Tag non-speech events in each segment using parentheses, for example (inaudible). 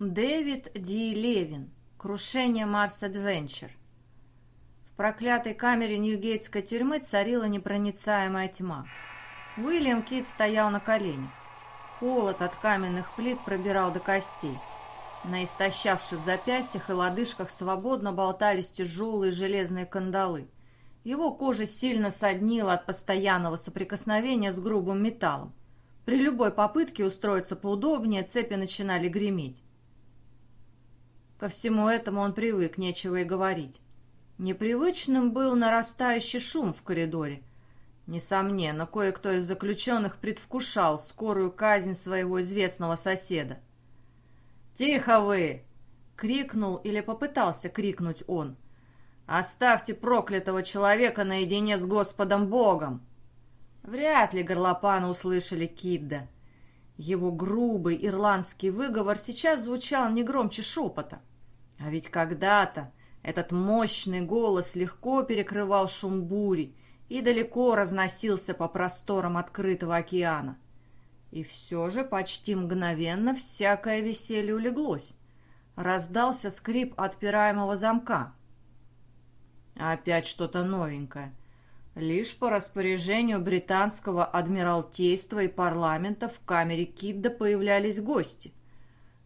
Дэвид Ди Левин. Крушение Марс Адвенчер. В проклятой камере Ньюгейтской тюрьмы царила непроницаемая тьма. Уильям Кит стоял на коленях. Холод от каменных плит пробирал до костей. На истощавших запястьях и лодыжках свободно болтались тяжелые железные кандалы. Его кожа сильно соднила от постоянного соприкосновения с грубым металлом. При любой попытке устроиться поудобнее цепи начинали греметь. Ко всему этому он привык, нечего и говорить. Непривычным был нарастающий шум в коридоре. Несомненно, кое-кто из заключенных предвкушал скорую казнь своего известного соседа. «Тихо вы!» — крикнул или попытался крикнуть он. «Оставьте проклятого человека наедине с Господом Богом!» Вряд ли горлопаны услышали Кидда. Его грубый ирландский выговор сейчас звучал не громче шепота. А ведь когда-то этот мощный голос легко перекрывал шум бури и далеко разносился по просторам открытого океана. И все же почти мгновенно всякое веселье улеглось. Раздался скрип отпираемого замка. Опять что-то новенькое. Лишь по распоряжению британского адмиралтейства и парламента в камере Кидда появлялись гости.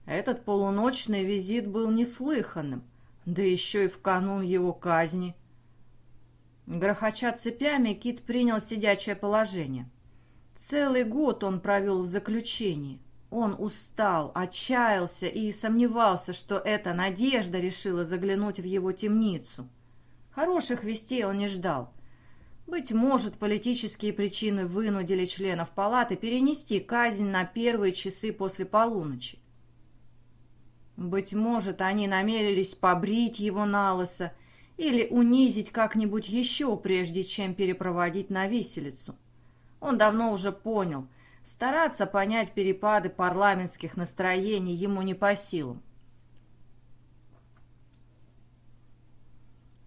Этот полуночный визит был неслыханным, да еще и в канун его казни. Грохоча цепями, Кит принял сидячее положение. Целый год он провел в заключении. Он устал, отчаялся и сомневался, что эта надежда решила заглянуть в его темницу. Хороших вестей он не ждал. Быть может, политические причины вынудили членов палаты перенести казнь на первые часы после полуночи. Быть может, они намерились побрить его на лысо или унизить как-нибудь еще, прежде чем перепроводить на виселицу. Он давно уже понял, стараться понять перепады парламентских настроений ему не по силам.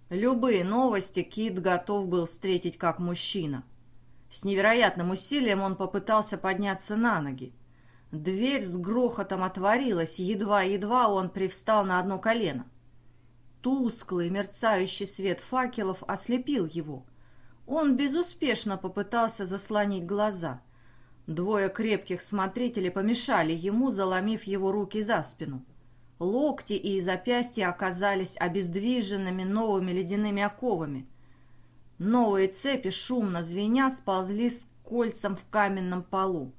Любые новости Кит готов был встретить как мужчина. С невероятным усилием он попытался подняться на ноги. Дверь с грохотом отворилась, едва-едва он привстал на одно колено. Тусклый, мерцающий свет факелов ослепил его. Он безуспешно попытался заслонить глаза. Двое крепких смотрителей помешали ему, заломив его руки за спину. Локти и запястья оказались обездвиженными новыми ледяными оковами. Новые цепи, шумно звеня, сползли с кольцем в каменном полу.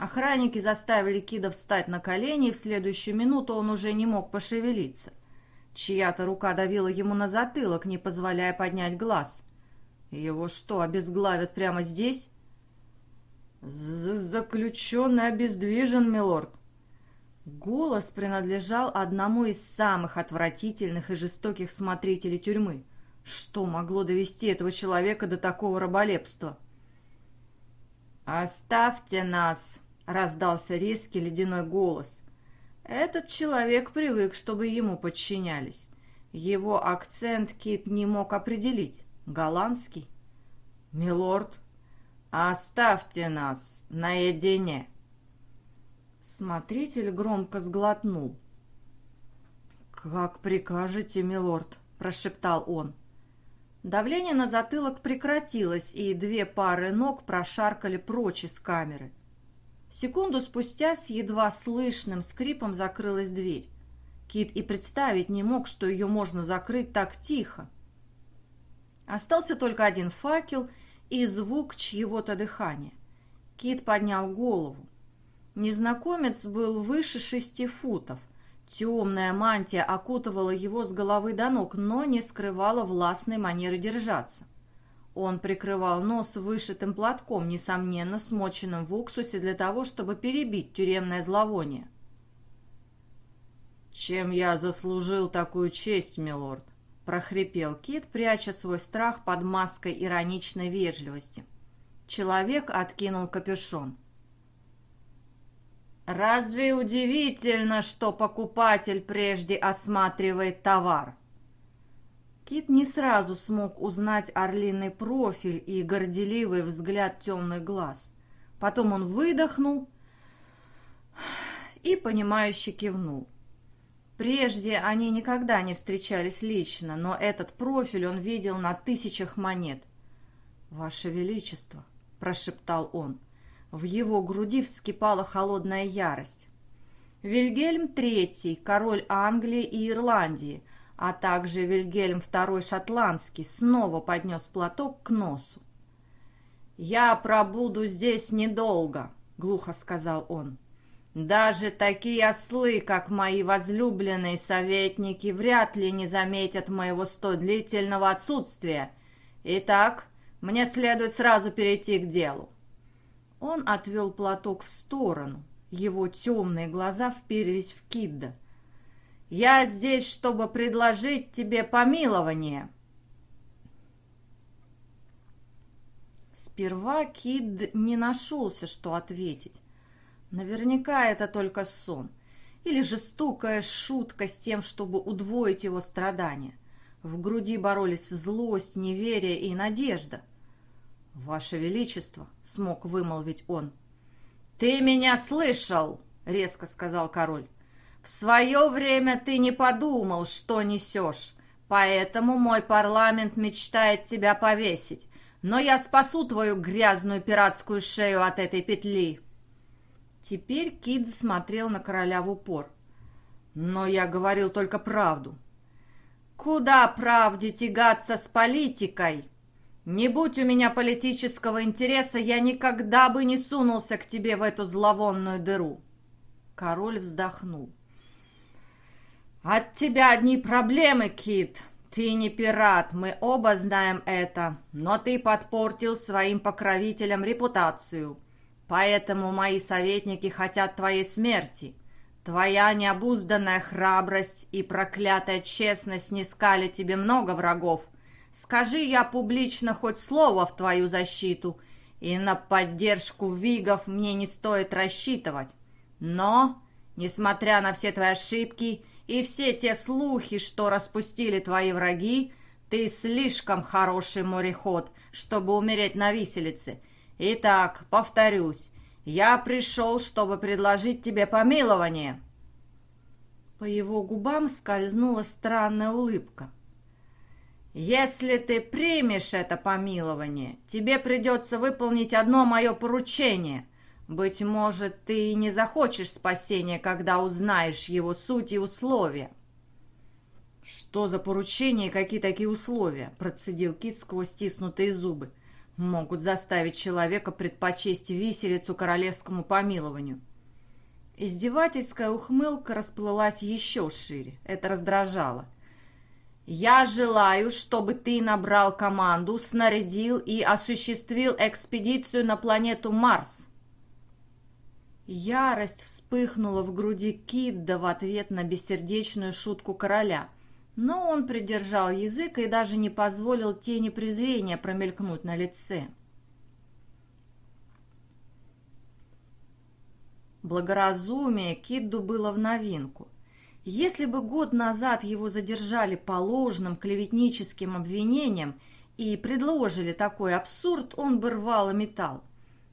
Охранники заставили Кида встать на колени, и в следующую минуту он уже не мог пошевелиться. Чья-то рука давила ему на затылок, не позволяя поднять глаз. Его что, обезглавят прямо здесь? «Заключенный обездвижен, милорд!» Голос принадлежал одному из самых отвратительных и жестоких смотрителей тюрьмы. Что могло довести этого человека до такого раболепства? «Оставьте нас!» Раздался резкий ледяной голос. Этот человек привык, чтобы ему подчинялись. Его акцент Кит не мог определить. Голландский? «Милорд, оставьте нас наедине!» Смотритель громко сглотнул. «Как прикажете, милорд?» – прошептал он. Давление на затылок прекратилось, и две пары ног прошаркали прочь из камеры. Секунду спустя с едва слышным скрипом закрылась дверь. Кит и представить не мог, что ее можно закрыть так тихо. Остался только один факел и звук чьего-то дыхания. Кит поднял голову. Незнакомец был выше шести футов. Темная мантия окутывала его с головы до ног, но не скрывала властной манеры держаться. Он прикрывал нос вышитым платком, несомненно, смоченным в уксусе для того, чтобы перебить тюремное зловоние. «Чем я заслужил такую честь, милорд?» — прохрипел Кит, пряча свой страх под маской ироничной вежливости. Человек откинул капюшон. «Разве удивительно, что покупатель прежде осматривает товар?» Кит не сразу смог узнать орлиный профиль и горделивый взгляд темных глаз. Потом он выдохнул и, понимающе кивнул. Прежде они никогда не встречались лично, но этот профиль он видел на тысячах монет. «Ваше Величество», — прошептал он, — в его груди вскипала холодная ярость. Вильгельм III, король Англии и Ирландии, а также Вильгельм II шотландский, снова поднес платок к носу. «Я пробуду здесь недолго», — глухо сказал он. «Даже такие ослы, как мои возлюбленные советники, вряд ли не заметят моего столь длительного отсутствия. Итак, мне следует сразу перейти к делу». Он отвел платок в сторону. Его темные глаза вперились в Кидда. «Я здесь, чтобы предложить тебе помилование», Сперва Кид не нашелся, что ответить. Наверняка это только сон. Или жестокая шутка с тем, чтобы удвоить его страдания. В груди боролись злость, неверие и надежда. «Ваше Величество!» — смог вымолвить он. «Ты меня слышал!» — резко сказал король. «В свое время ты не подумал, что несешь, поэтому мой парламент мечтает тебя повесить но я спасу твою грязную пиратскую шею от этой петли!» Теперь Кид смотрел на короля в упор. «Но я говорил только правду». «Куда правде тягаться с политикой? Не будь у меня политического интереса, я никогда бы не сунулся к тебе в эту зловонную дыру». Король вздохнул. «От тебя одни проблемы, Кит. «Ты не пират, мы оба знаем это, но ты подпортил своим покровителям репутацию. Поэтому мои советники хотят твоей смерти. Твоя необузданная храбрость и проклятая честность не тебе много врагов. Скажи я публично хоть слово в твою защиту, и на поддержку вигов мне не стоит рассчитывать. Но, несмотря на все твои ошибки, и все те слухи, что распустили твои враги, ты слишком хороший мореход, чтобы умереть на виселице. Итак, повторюсь, я пришел, чтобы предложить тебе помилование». По его губам скользнула странная улыбка. «Если ты примешь это помилование, тебе придется выполнить одно мое поручение. Быть может, ты и не захочешь спасения, когда узнаешь его суть и условия. «Что за поручение и какие такие условия?» – процедил Кит сквозь стиснутые зубы. «Могут заставить человека предпочесть виселицу королевскому помилованию». Издевательская ухмылка расплылась еще шире. Это раздражало. «Я желаю, чтобы ты набрал команду, снарядил и осуществил экспедицию на планету Марс», Ярость вспыхнула в груди Кидда в ответ на бессердечную шутку короля, но он придержал язык и даже не позволил тени презрения промелькнуть на лице. Благоразумие Кидду было в новинку. Если бы год назад его задержали по ложным клеветническим обвинениям и предложили такой абсурд, он бы рвал и металл.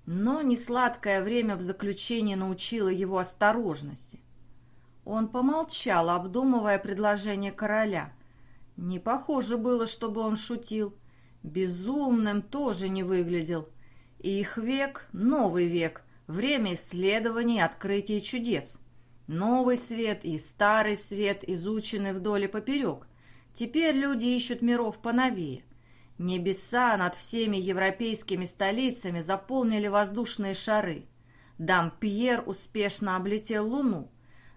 Но несладкое время в заключении научило его осторожности. Он помолчал, обдумывая предложение короля. Не похоже было, чтобы он шутил. Безумным тоже не выглядел. Их век — новый век, время исследований, открытий чудес. Новый свет и старый свет изучены вдоль и поперек. Теперь люди ищут миров поновее. Небеса над всеми европейскими столицами заполнили воздушные шары. Дампьер успешно облетел Луну.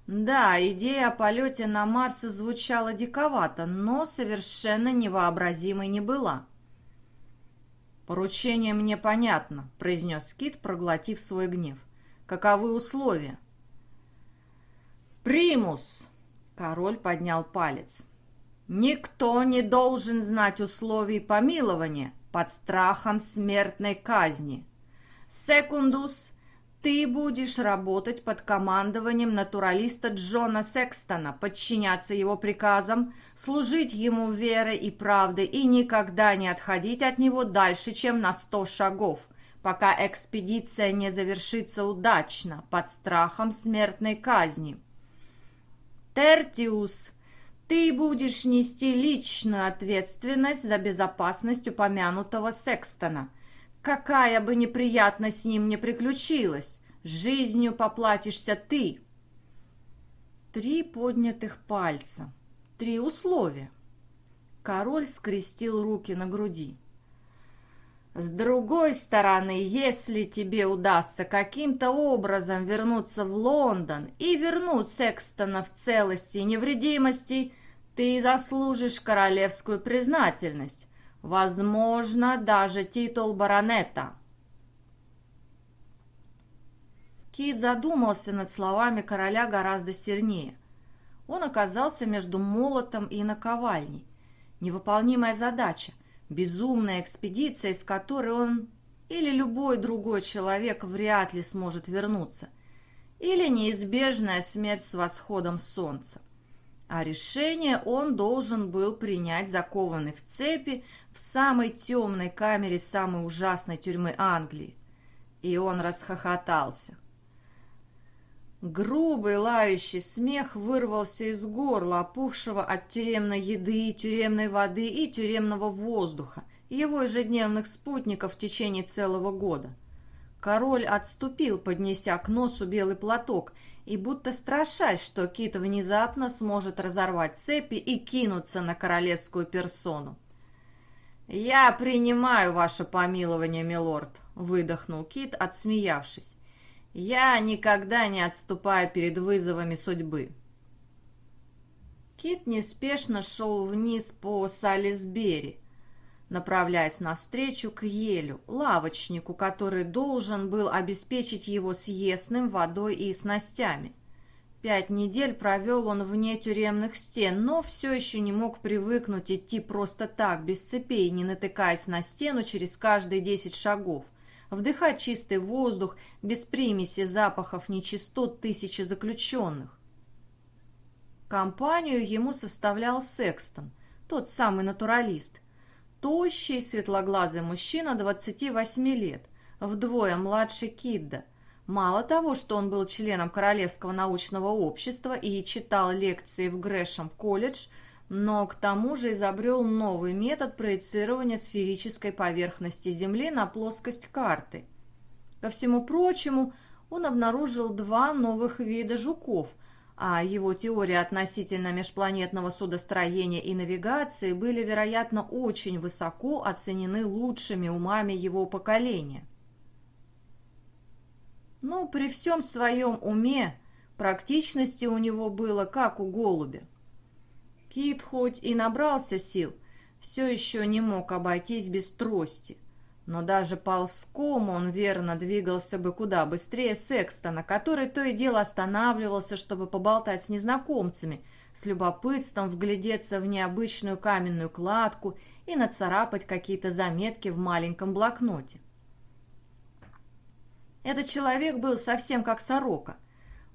Да, идея о полете на Марс звучала диковато, но совершенно невообразимой не была. «Поручение мне понятно», — произнес Кит, проглотив свой гнев. «Каковы условия?» «Примус!» — король поднял палец. Никто не должен знать условий помилования под страхом смертной казни. Секундус, ты будешь работать под командованием натуралиста Джона Секстона, подчиняться его приказам, служить ему верой и правдой и никогда не отходить от него дальше, чем на сто шагов, пока экспедиция не завершится удачно, под страхом смертной казни. Тертиус, ты будешь нести личную ответственность за безопасность упомянутого Секстона. Какая бы неприятность с ним не приключилась, жизнью поплатишься ты. Три поднятых пальца. Три условия. Король скрестил руки на груди. С другой стороны, если тебе удастся каким-то образом вернуться в Лондон и вернуть Секстона в целости и невредимости, ты заслужишь королевскую признательность, возможно, даже титул баронета. Кит задумался над словами короля гораздо сильнее. Он оказался между молотом и наковальней. Невыполнимая задача, безумная экспедиция, из которой он или любой другой человек вряд ли сможет вернуться, или неизбежная смерть с восходом солнца. А решение он должен был принять закованный в цепи в самой темной камере самой ужасной тюрьмы Англии. И он расхохотался. Грубый лающий смех вырвался из горла, опухшего от тюремной еды, тюремной воды и тюремного воздуха, его ежедневных спутников в течение целого года. Король отступил, поднеся к носу белый платок, и будто страшась, что Кит внезапно сможет разорвать цепи и кинуться на королевскую персону. «Я принимаю ваше помилование, милорд», — выдохнул Кит, отсмеявшись. Я никогда не отступаю перед вызовами судьбы. Кит неспешно шел вниз по Салисбери, направляясь навстречу к Елю, лавочнику, который должен был обеспечить его съестным, водой и снастями. Пять недель провел он вне тюремных стен, но все еще не мог привыкнуть идти просто так, без цепей, не натыкаясь на стену через каждые десять шагов – вдыхать чистый воздух без примеси запахов нечистот тысячи заключенных. Компанию ему составлял Секстон, тот самый натуралист. Тощий, светлоглазый мужчина 28 лет, вдвое младше Кидда. Мало того, что он был членом Королевского научного общества и читал лекции в Грэшем колледж – но к тому же изобрел новый метод проецирования сферической поверхности Земли на плоскость карты. Ко всему прочему, он обнаружил два новых вида жуков, а его теории относительно межпланетного судостроения и навигации были, вероятно, очень высоко оценены лучшими умами его поколения. Но при всем своем уме практичности у него было как у голубя. Кит хоть и набрался сил, все еще не мог обойтись без трости. Но даже ползком он верно двигался бы куда быстрее Секстона, который то и дело останавливался, чтобы поболтать с незнакомцами, с любопытством вглядеться в необычную каменную кладку и нацарапать какие-то заметки в маленьком блокноте. Этот человек был совсем как сорока —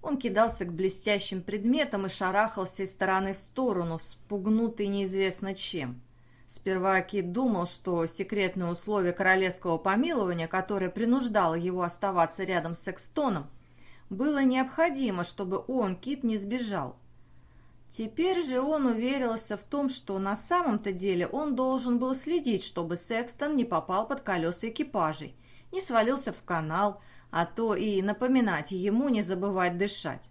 он кидался к блестящим предметам и шарахался из стороны в сторону, спугнутый неизвестно чем. Сперва Кит думал, что секретное условие королевского помилования, которое принуждало его оставаться рядом с Экстоном, было необходимо, чтобы он, Кит, не сбежал. Теперь же он уверился в том, что на самом-то деле он должен был следить, чтобы Секстон не попал под колеса экипажей, не свалился в канал, а то и напоминать ему не забывать дышать.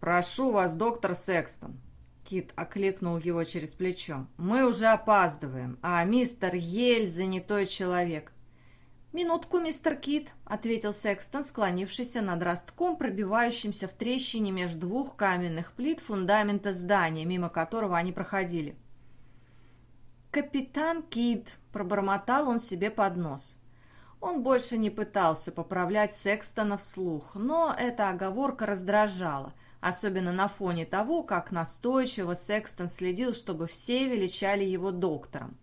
«Прошу вас, доктор Секстон», — Кит окликнул его через плечо. «Мы уже опаздываем, а мистер Ель занятой человек». «Минутку, мистер Кит», — ответил Секстон, склонившийся над ростком, пробивающимся в трещине между двух каменных плит фундамента здания, мимо которого они проходили. «Капитан Кит», — пробормотал он себе под нос. Он больше не пытался поправлять Секстона вслух, но эта оговорка раздражала, особенно на фоне того, как настойчиво Секстон следил, чтобы все величали его доктором.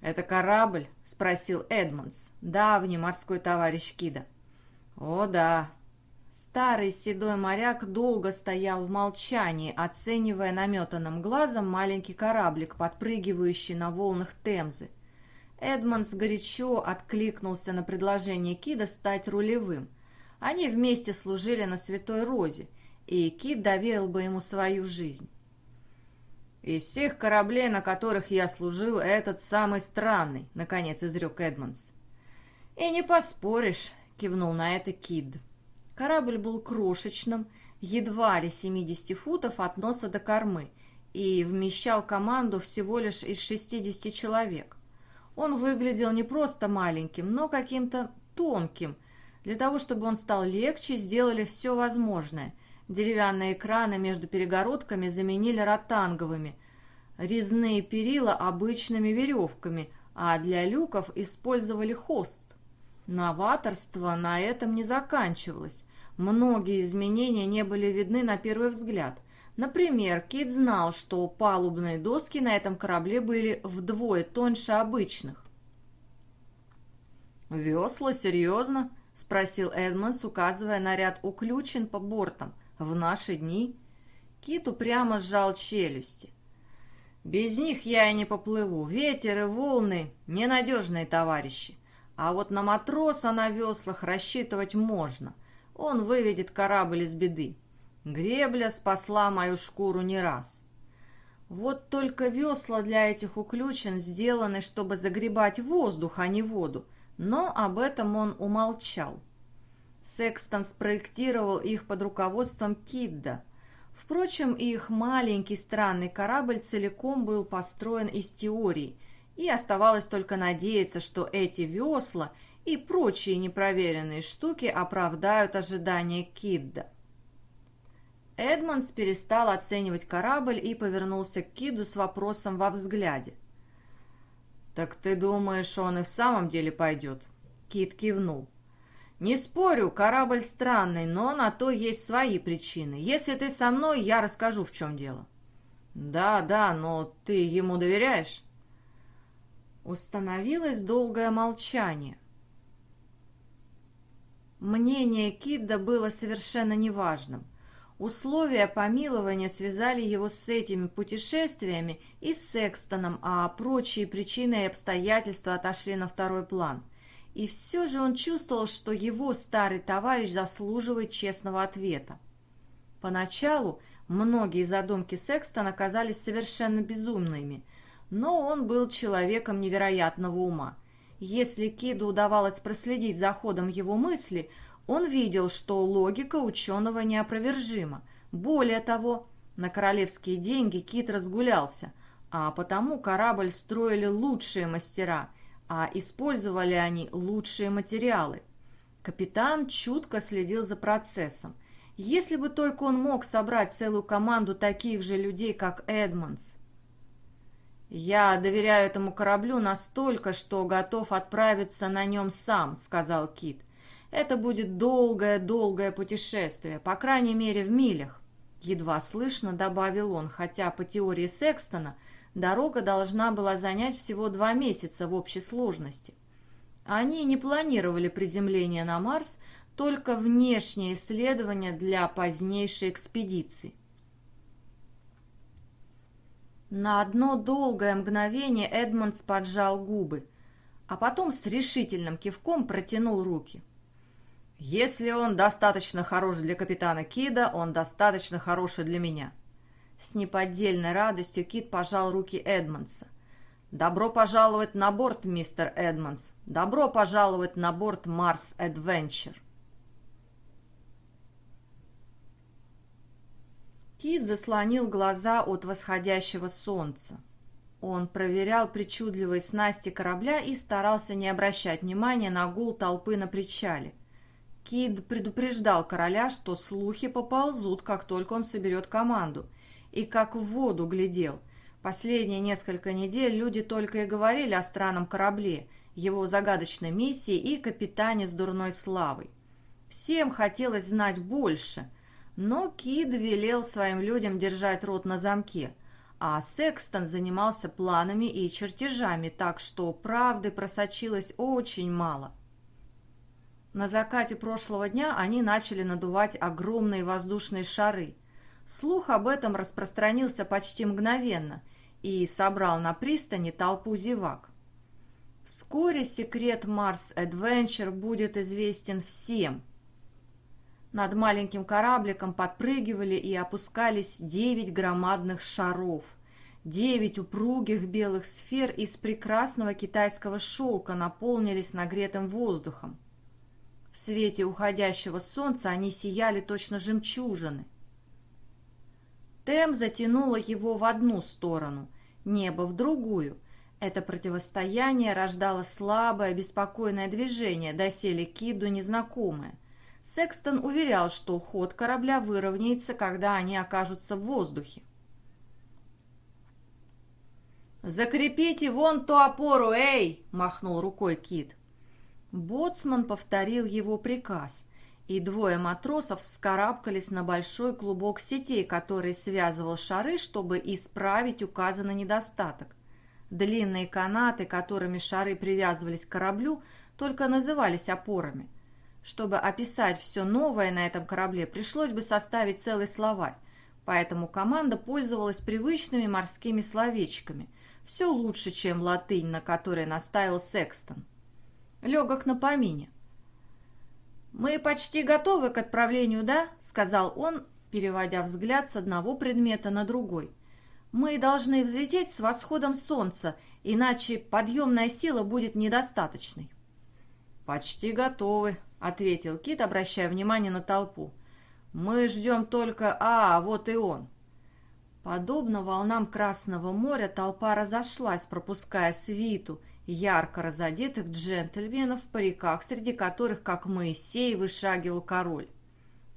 «Это корабль?» — спросил Эдмонс, давний морской товарищ Кида. «О, да». Старый седой моряк долго стоял в молчании, оценивая наметанным глазом маленький кораблик, подпрыгивающий на волнах Темзы. Эдмонс горячо откликнулся на предложение Кида стать рулевым. Они вместе служили на Святой Розе, и Кит доверил бы ему свою жизнь. «Из всех кораблей, на которых я служил, этот самый странный», — наконец изрек Эдмонс. «И не поспоришь», — кивнул на это Кид. Корабль был крошечным, едва ли 70 футов от носа до кормы, и вмещал команду всего лишь из 60 человек. Он выглядел не просто маленьким, но каким-то тонким. Для того, чтобы он стал легче, сделали все возможное — Деревянные экраны между перегородками заменили ротанговыми, резные перила обычными веревками, а для люков использовали хост. Новаторство на этом не заканчивалось. Многие изменения не были видны на первый взгляд. Например, Кит знал, что палубные доски на этом корабле были вдвое тоньше обычных. «Весла? Серьезно?» — спросил Эдмонс, указывая на ряд уключен по бортам — в наши дни Кит упрямо сжал челюсти. Без них я и не поплыву. Ветер и волны — ненадежные товарищи. А вот на матроса на веслах рассчитывать можно. Он выведет корабль из беды. Гребля спасла мою шкуру не раз. Вот только весла для этих уключен сделаны, чтобы загребать воздух, а не воду. Но об этом он умолчал. Секстон спроектировал их под руководством Кидда. Впрочем, их маленький странный корабль целиком был построен из теорий, и оставалось только надеяться, что эти весла и прочие непроверенные штуки оправдают ожидания Кидда. Эдмонс перестал оценивать корабль и повернулся к Киду с вопросом во взгляде. «Так ты думаешь, он и в самом деле пойдет?» Кит кивнул. «Не спорю, корабль странный, но на то есть свои причины. Если ты со мной, я расскажу, в чем дело». «Да, да, но ты ему доверяешь?» Установилось долгое молчание. Мнение Кидда было совершенно неважным. Условия помилования связали его с этими путешествиями и с Секстоном, а прочие причины и обстоятельства отошли на второй план – и все же он чувствовал, что его старый товарищ заслуживает честного ответа. Поначалу многие задумки Секстона казались совершенно безумными, но он был человеком невероятного ума. Если Киду удавалось проследить за ходом его мысли, он видел, что логика ученого неопровержима. Более того, на королевские деньги Кит разгулялся, а потому корабль строили лучшие мастера – а использовали они лучшие материалы. Капитан чутко следил за процессом. Если бы только он мог собрать целую команду таких же людей, как Эдмонс. «Я доверяю этому кораблю настолько, что готов отправиться на нем сам», — сказал Кит. «Это будет долгое-долгое путешествие, по крайней мере в милях». Едва слышно добавил он, хотя по теории Секстона Дорога должна была занять всего два месяца в общей сложности. Они не планировали приземление на Марс, только внешнее исследование для позднейшей экспедиции. На одно долгое мгновение Эдмондс поджал губы, а потом с решительным кивком протянул руки. «Если он достаточно хорош для капитана Кида, он достаточно хороший для меня». С неподдельной радостью Кит пожал руки Эдмонса. «Добро пожаловать на борт, мистер Эдмонс! Добро пожаловать на борт Марс Adventure!» Кит заслонил глаза от восходящего солнца. Он проверял причудливые снасти корабля и старался не обращать внимания на гул толпы на причале. Кид предупреждал короля, что слухи поползут, как только он соберет команду, и как в воду глядел. Последние несколько недель люди только и говорили о странном корабле, его загадочной миссии и капитане с дурной славой. Всем хотелось знать больше, но Кид велел своим людям держать рот на замке, а Секстон занимался планами и чертежами, так что правды просочилось очень мало. На закате прошлого дня они начали надувать огромные воздушные шары – Слух об этом распространился почти мгновенно и собрал на пристани толпу зевак. Вскоре секрет Марс Adventure будет известен всем. Над маленьким корабликом подпрыгивали и опускались девять громадных шаров. Девять упругих белых сфер из прекрасного китайского шелка наполнились нагретым воздухом. В свете уходящего солнца они сияли точно жемчужины. Тем затянуло его в одну сторону, небо в другую. Это противостояние рождало слабое, беспокойное движение, доселе Киду незнакомое. Секстон уверял, что ход корабля выровняется, когда они окажутся в воздухе. «Закрепите вон ту опору, эй!» – махнул рукой Кит. Боцман повторил его приказ, и двое матросов вскарабкались на большой клубок сетей, который связывал шары, чтобы исправить указанный недостаток. Длинные канаты, которыми шары привязывались к кораблю, только назывались опорами. Чтобы описать все новое на этом корабле, пришлось бы составить целый словарь, поэтому команда пользовалась привычными морскими словечками. Все лучше, чем латынь, на которой настаивал Секстон легок на помине. «Мы почти готовы к отправлению, да?» — сказал он, переводя взгляд с одного предмета на другой. «Мы должны взлететь с восходом солнца, иначе подъемная сила будет недостаточной». «Почти готовы», — ответил Кит, обращая внимание на толпу. «Мы ждем только... А, вот и он». Подобно волнам Красного моря толпа разошлась, пропуская свиту, ярко разодетых джентльменов в париках, среди которых, как Моисей, вышагивал король.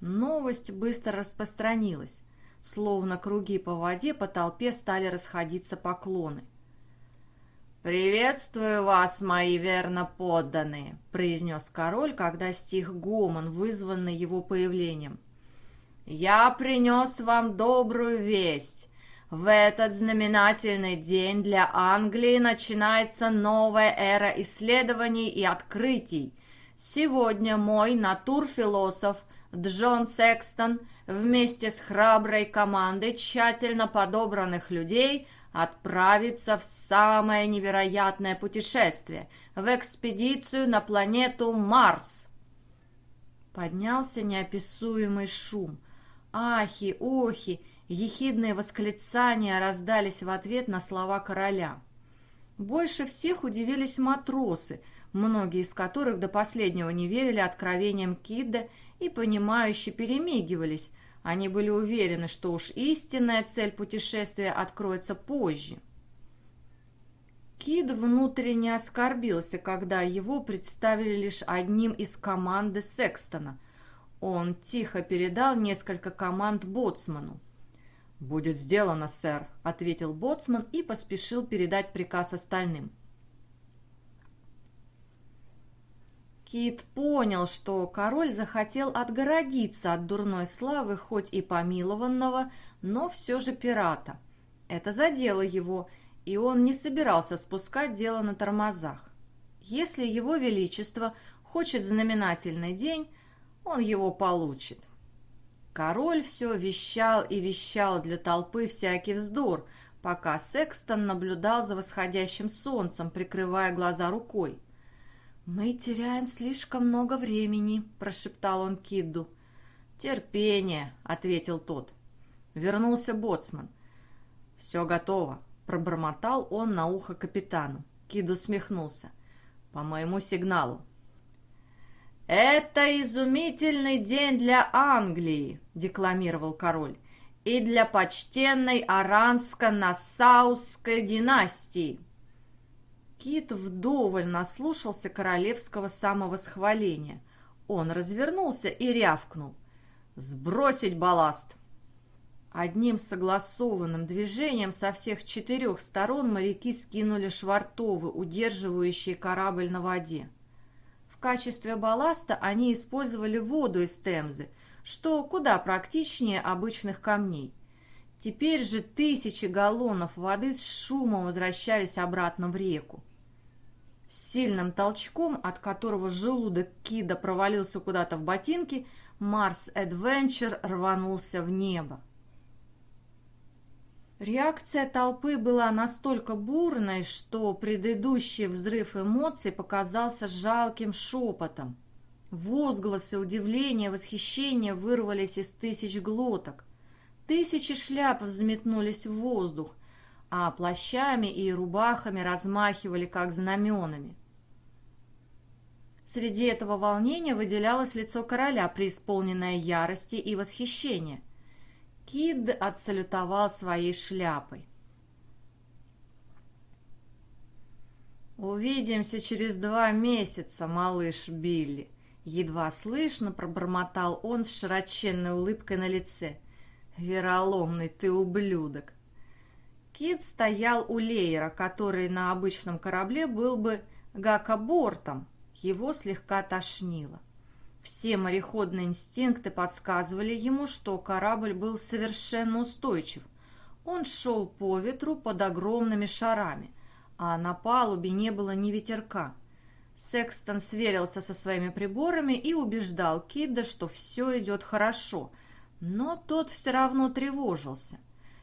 Новость быстро распространилась. Словно круги по воде по толпе стали расходиться поклоны. «Приветствую вас, мои верно подданные», — произнес король, когда стих гомон, вызванный его появлением. «Я принес вам добрую весть. В этот знаменательный день для Англии начинается новая эра исследований и открытий. Сегодня мой натурфилософ Джон Секстон вместе с храброй командой тщательно подобранных людей отправится в самое невероятное путешествие, в экспедицию на планету Марс. Поднялся неописуемый шум. Ахи, охи, Ехидные восклицания раздались в ответ на слова короля. Больше всех удивились матросы, многие из которых до последнего не верили откровениям Кидда и понимающе перемигивались. Они были уверены, что уж истинная цель путешествия откроется позже. Кид внутренне оскорбился, когда его представили лишь одним из команды Секстона. Он тихо передал несколько команд боцману. «Будет сделано, сэр», — ответил боцман и поспешил передать приказ остальным. Кит понял, что король захотел отгородиться от дурной славы хоть и помилованного, но все же пирата. Это задело его, и он не собирался спускать дело на тормозах. Если его величество хочет знаменательный день, он его получит. Король все вещал и вещал для толпы всякий вздор, пока Секстон наблюдал за восходящим солнцем, прикрывая глаза рукой. «Мы теряем слишком много времени», — прошептал он Кидду. «Терпение», — ответил тот. Вернулся боцман. «Все готово», — пробормотал он на ухо капитану. Кид усмехнулся. «По моему сигналу. «Это изумительный день для Англии», — декламировал король, «и для почтенной Аранско-Нассаусской династии». Кит вдоволь наслушался королевского самовосхваления. Он развернулся и рявкнул. «Сбросить балласт!» Одним согласованным движением со всех четырех сторон моряки скинули швартовы, удерживающие корабль на воде. В качестве балласта они использовали воду из Темзы, что куда практичнее обычных камней. Теперь же тысячи галлонов воды с шумом возвращались обратно в реку. С сильным толчком, от которого желудок Кида провалился куда-то в ботинки, Марс Эдвенчер рванулся в небо. Реакция толпы была настолько бурной, что предыдущий взрыв эмоций показался жалким шепотом. Возгласы удивления, восхищения вырвались из тысяч глоток. Тысячи шляп взметнулись в воздух, а плащами и рубахами размахивали, как знаменами. Среди этого волнения выделялось лицо короля, преисполненное ярости и восхищения. Кид отсалютовал своей шляпой. «Увидимся через два месяца, малыш Билли», — едва слышно пробормотал он с широченной улыбкой на лице. «Вероломный ты ублюдок!» Кит стоял у леера, который на обычном корабле был бы гакобортом. Его слегка тошнило. Все мореходные инстинкты подсказывали ему, что корабль был совершенно устойчив. Он шел по ветру под огромными шарами, а на палубе не было ни ветерка. Секстон сверился со своими приборами и убеждал Кидда, что все идет хорошо, но тот все равно тревожился.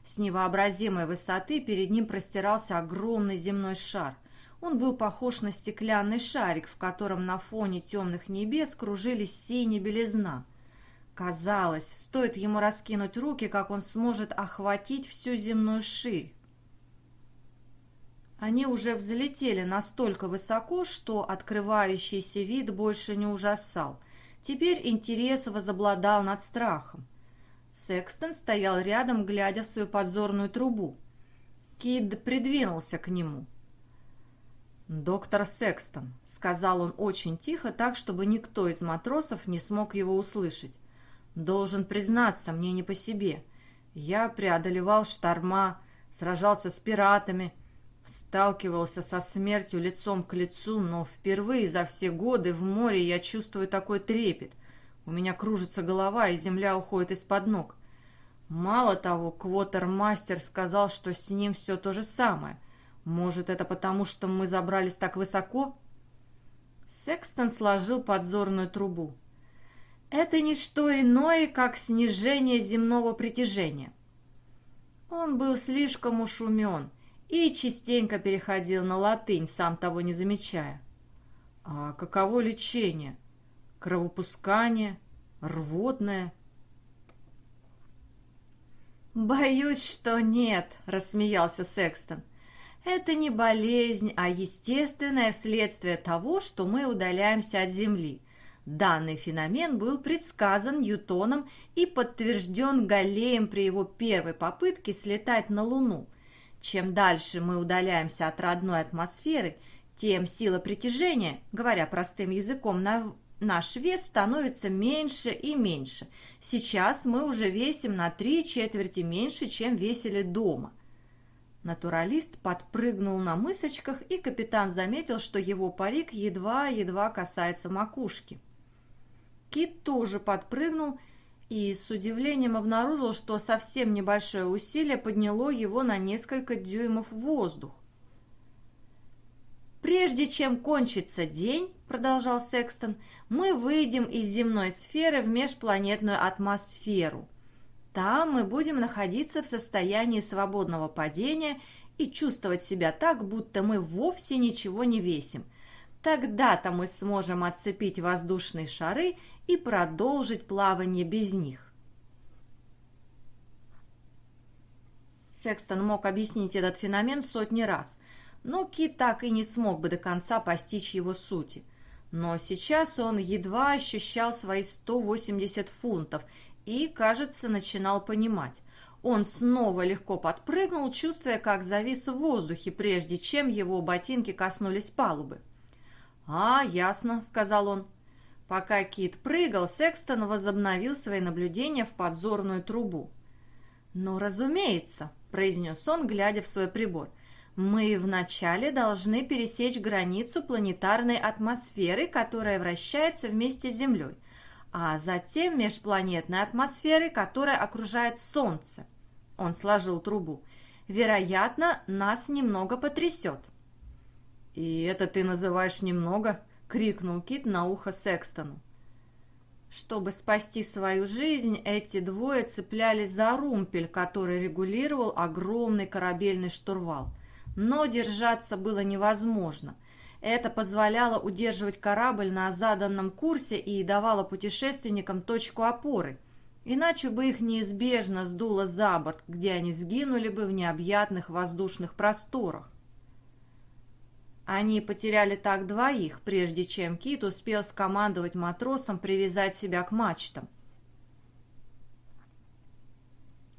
С невообразимой высоты перед ним простирался огромный земной шар. Он был похож на стеклянный шарик, в котором на фоне темных небес кружились синяя белизна. Казалось, стоит ему раскинуть руки, как он сможет охватить всю земную ширь. Они уже взлетели настолько высоко, что открывающийся вид больше не ужасал. Теперь интерес возобладал над страхом. Секстон стоял рядом, глядя в свою подзорную трубу. Кид придвинулся к нему. «Доктор Секстон», — сказал он очень тихо, так, чтобы никто из матросов не смог его услышать. «Должен признаться, мне не по себе. Я преодолевал шторма, сражался с пиратами, Сталкивался со смертью лицом к лицу, но впервые за все годы в море я чувствую такой трепет. У меня кружится голова, и земля уходит из-под ног. Мало того, квотермастер сказал, что с ним все то же самое. Может, это потому, что мы забрались так высоко? Секстон сложил подзорную трубу. Это не что иное, как снижение земного притяжения. Он был слишком уж умен и частенько переходил на латынь, сам того не замечая. А каково лечение? Кровопускание? Рвотное? «Боюсь, что нет», — рассмеялся Секстон. «Это не болезнь, а естественное следствие того, что мы удаляемся от Земли. Данный феномен был предсказан Ньютоном и подтвержден Галлеем при его первой попытке слетать на Луну. Чем дальше мы удаляемся от родной атмосферы, тем сила притяжения, говоря простым языком, на наш вес становится меньше и меньше. Сейчас мы уже весим на три четверти меньше, чем весили дома. Натуралист подпрыгнул на мысочках, и капитан заметил, что его парик едва-едва касается макушки. Кит тоже подпрыгнул и с удивлением обнаружил, что совсем небольшое усилие подняло его на несколько дюймов в воздух. «Прежде чем кончится день, — продолжал Секстон, — мы выйдем из земной сферы в межпланетную атмосферу. Там мы будем находиться в состоянии свободного падения и чувствовать себя так, будто мы вовсе ничего не весим. Тогда-то мы сможем отцепить воздушные шары и продолжить плавание без них. Секстон мог объяснить этот феномен сотни раз, но Кит так и не смог бы до конца постичь его сути. Но сейчас он едва ощущал свои 180 фунтов и, кажется, начинал понимать. Он снова легко подпрыгнул, чувствуя, как завис в воздухе, прежде чем его ботинки коснулись палубы. «А, ясно», — сказал он. Пока Кит прыгал, Секстон возобновил свои наблюдения в подзорную трубу. «Ну, разумеется», — произнес он, глядя в свой прибор, «мы вначале должны пересечь границу планетарной атмосферы, которая вращается вместе с Землей, а затем межпланетной атмосферы, которая окружает Солнце». Он сложил трубу. «Вероятно, нас немного потрясет». «И это ты называешь немного?» — крикнул Кит на ухо Секстону. Чтобы спасти свою жизнь, эти двое цеплялись за румпель, который регулировал огромный корабельный штурвал. Но держаться было невозможно. Это позволяло удерживать корабль на заданном курсе и давало путешественникам точку опоры. Иначе бы их неизбежно сдуло за борт, где они сгинули бы в необъятных воздушных просторах. Они потеряли так двоих, прежде чем Кит успел скомандовать матросам привязать себя к мачтам.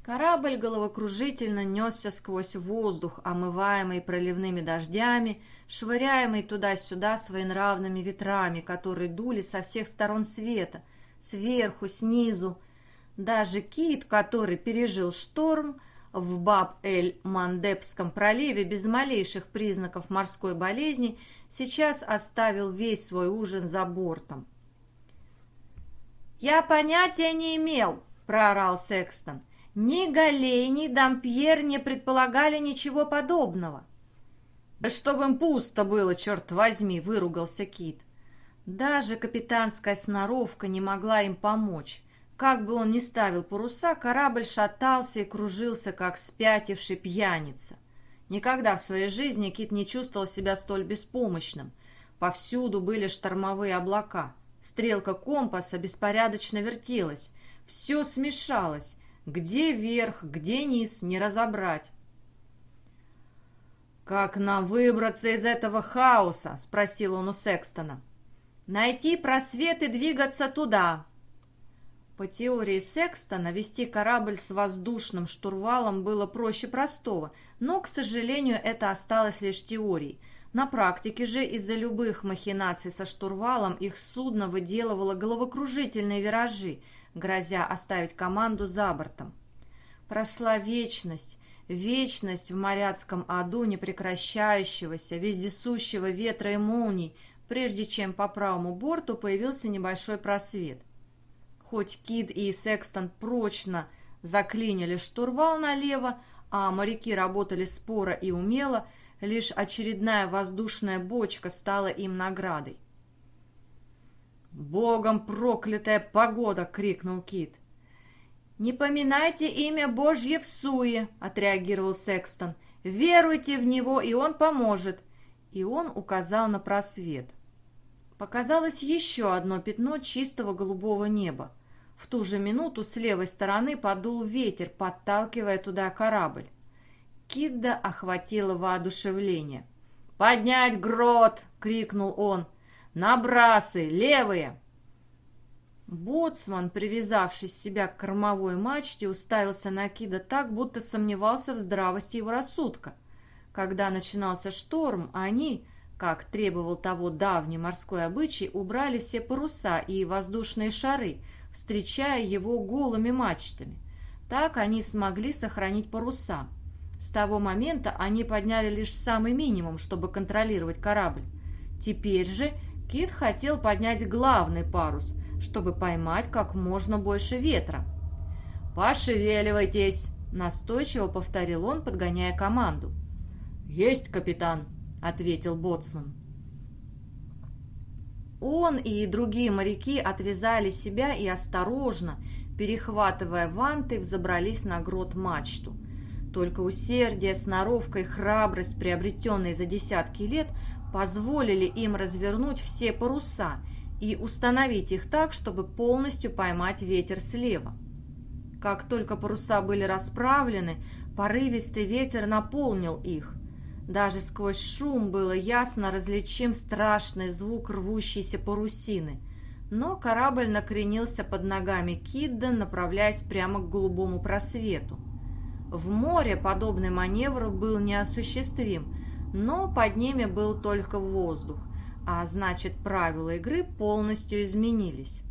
Корабль головокружительно несся сквозь воздух, омываемый проливными дождями, швыряемый туда-сюда своенравными ветрами, которые дули со всех сторон света, сверху, снизу. Даже кит, который пережил шторм в Баб-эль-Мандебском проливе без малейших признаков морской болезни, сейчас оставил весь свой ужин за бортом. «Я понятия не имел!» — проорал Секстон. Ни Галей, ни Дампьер не предполагали ничего подобного. «Да чтобы им пусто было, черт возьми!» — выругался Кит. Даже капитанская сноровка не могла им помочь. Как бы он ни ставил паруса, корабль шатался и кружился, как спятивший пьяница. Никогда в своей жизни Кит не чувствовал себя столь беспомощным. Повсюду были штормовые облака. Стрелка компаса беспорядочно вертелась. Все смешалось. Где верх, где низ, не разобрать. «Как нам выбраться из этого хаоса?» — спросил он у Секстона. «Найти просвет и двигаться туда». По теории Секстона, вести корабль с воздушным штурвалом было проще простого, но, к сожалению, это осталось лишь теорией. На практике же из-за любых махинаций со штурвалом их судно выделывало головокружительные виражи — грозя оставить команду за бортом. Прошла вечность, вечность в моряцком аду непрекращающегося, вездесущего ветра и молний, прежде чем по правому борту появился небольшой просвет. Хоть Кид и Секстон прочно заклинили штурвал налево, а моряки работали споро и умело, лишь очередная воздушная бочка стала им наградой. «Богом проклятая погода!» — крикнул Кит. «Не поминайте имя Божье в суе!» — отреагировал Секстон. «Веруйте в него, и он поможет!» И он указал на просвет. Показалось еще одно пятно чистого голубого неба. В ту же минуту с левой стороны подул ветер, подталкивая туда корабль. Кидда охватило воодушевление. «Поднять грот!» — крикнул он. «Набрасы! Левые!» Боцман, привязавшись себя к кормовой мачте, уставился на Кида так, будто сомневался в здравости его рассудка. Когда начинался шторм, они, как требовал того давний морской обычай, убрали все паруса и воздушные шары, встречая его голыми мачтами. Так они смогли сохранить паруса. С того момента они подняли лишь самый минимум, чтобы контролировать корабль. Теперь же Кит хотел поднять главный парус, чтобы поймать как можно больше ветра. «Пошевеливайтесь!» – настойчиво повторил он, подгоняя команду. «Есть, капитан!» – ответил боцман. Он и другие моряки отвязали себя и осторожно, перехватывая ванты, взобрались на грот мачту. Только усердие, сноровка и храбрость, приобретенные за десятки лет, позволили им развернуть все паруса и установить их так, чтобы полностью поймать ветер слева. Как только паруса были расправлены, порывистый ветер наполнил их. Даже сквозь шум было ясно различим страшный звук рвущейся парусины. Но корабль накренился под ногами Кидда, направляясь прямо к голубому просвету. В море подобный маневр был неосуществим, но под ними был только воздух, а значит правила игры полностью изменились.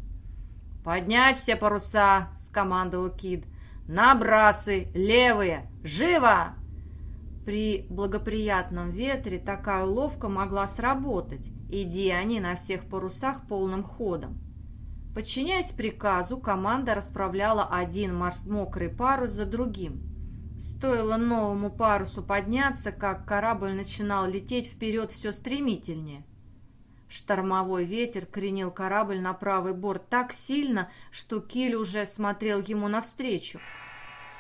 «Поднять все паруса!» — скомандовал Кид. «Набрасы! Левые! Живо!» При благоприятном ветре такая уловка могла сработать, иди они на всех парусах полным ходом. Подчиняясь приказу, команда расправляла один мокрый парус за другим. Стоило новому парусу подняться, как корабль начинал лететь вперед все стремительнее. Штормовой ветер кренил корабль на правый борт так сильно, что Киль уже смотрел ему навстречу.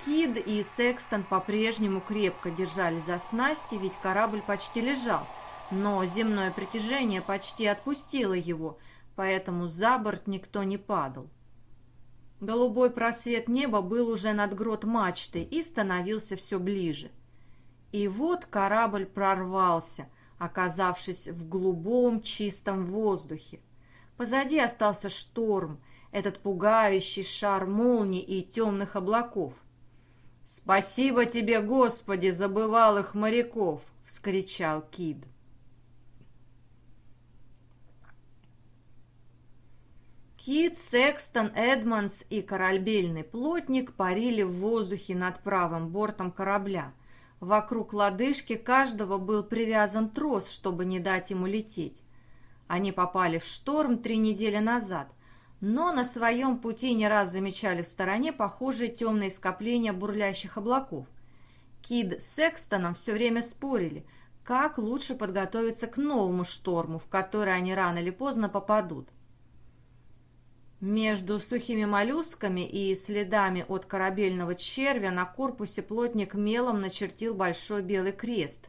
Кид и Секстон по-прежнему крепко держали за снасти, ведь корабль почти лежал. но земное притяжение почти отпустило его, поэтому за борт никто не падал. Голубой просвет неба был уже над грот мачты и становился все ближе. И вот корабль прорвался, оказавшись в голубом чистом воздухе. Позади остался шторм, этот пугающий шар молний и темных облаков. «Спасибо тебе, Господи, забывалых моряков!» — вскричал Кид. Кит, Секстон, Эдмонс и корабельный плотник парили в воздухе над правым бортом корабля. Вокруг лодыжки каждого был привязан трос, чтобы не дать ему лететь. Они попали в шторм три недели назад, но на своем пути не раз замечали в стороне похожие темные скопления бурлящих облаков. Кид с Секстоном все время спорили, как лучше подготовиться к новому шторму, в который они рано или поздно попадут. Между сухими моллюсками и следами от корабельного червя на корпусе плотник мелом начертил большой белый крест.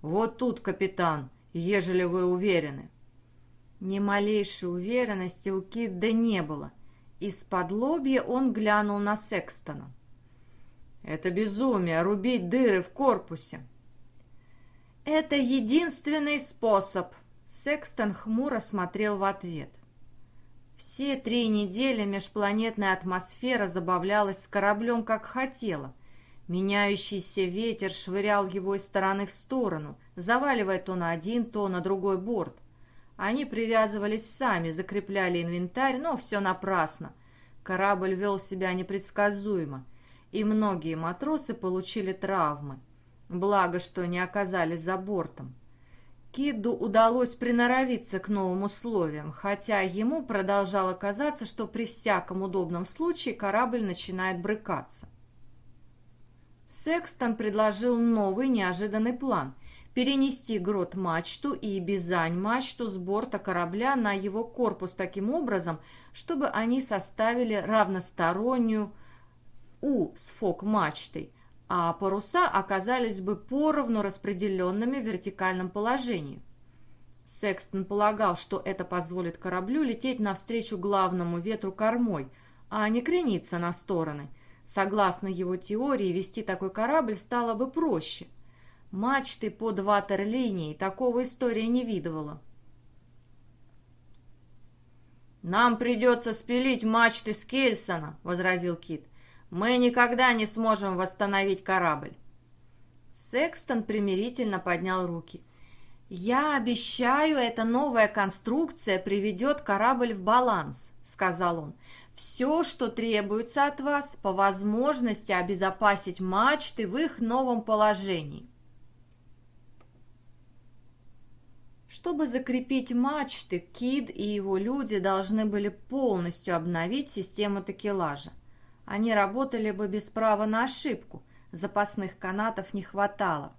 «Вот тут, капитан, ежели вы уверены». Ни малейшей уверенности у Кидда не было. Из-под лобья он глянул на Секстона. «Это безумие, рубить дыры в корпусе!» «Это единственный способ!» Секстон хмуро смотрел в ответ. Все три недели межпланетная атмосфера забавлялась с кораблем, как хотела. Меняющийся ветер швырял его из стороны в сторону, заваливая то на один, то на другой борт. Они привязывались сами, закрепляли инвентарь, но все напрасно. Корабль вел себя непредсказуемо, и многие матросы получили травмы. Благо, что не оказались за бортом. Кидду удалось приноровиться к новым условиям, хотя ему продолжало казаться, что при всяком удобном случае корабль начинает брыкаться. Секстон предложил новый неожиданный план – перенести грот-мачту и бизань-мачту с борта корабля на его корпус таким образом, чтобы они составили равностороннюю У с фок-мачтой, а паруса оказались бы поровну распределенными в вертикальном положении. Секстон полагал, что это позволит кораблю лететь навстречу главному ветру кормой, а не крениться на стороны. Согласно его теории, вести такой корабль стало бы проще. Мачты под ватерлинией такого история не видывала. «Нам придется спилить мачты с Кельсона», — возразил Кит. Мы никогда не сможем восстановить корабль. Секстон примирительно поднял руки. «Я обещаю, эта новая конструкция приведет корабль в баланс», — сказал он. «Все, что требуется от вас, по возможности обезопасить мачты в их новом положении». Чтобы закрепить мачты, Кид и его люди должны были полностью обновить систему такелажа. Они работали бы без права на ошибку, запасных канатов не хватало.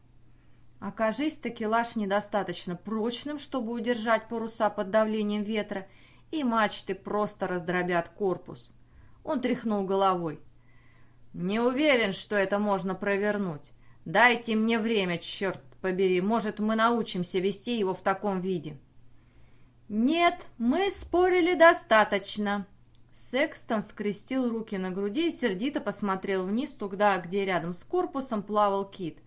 Окажись такелаж недостаточно прочным, чтобы удержать паруса под давлением ветра, и мачты просто раздробят корпус. Он тряхнул головой. «Не уверен, что это можно провернуть. Дайте мне время, черт побери, может, мы научимся вести его в таком виде». «Нет, мы спорили достаточно», Секстон скрестил руки на груди и сердито посмотрел вниз туда, где рядом с корпусом плавал кит.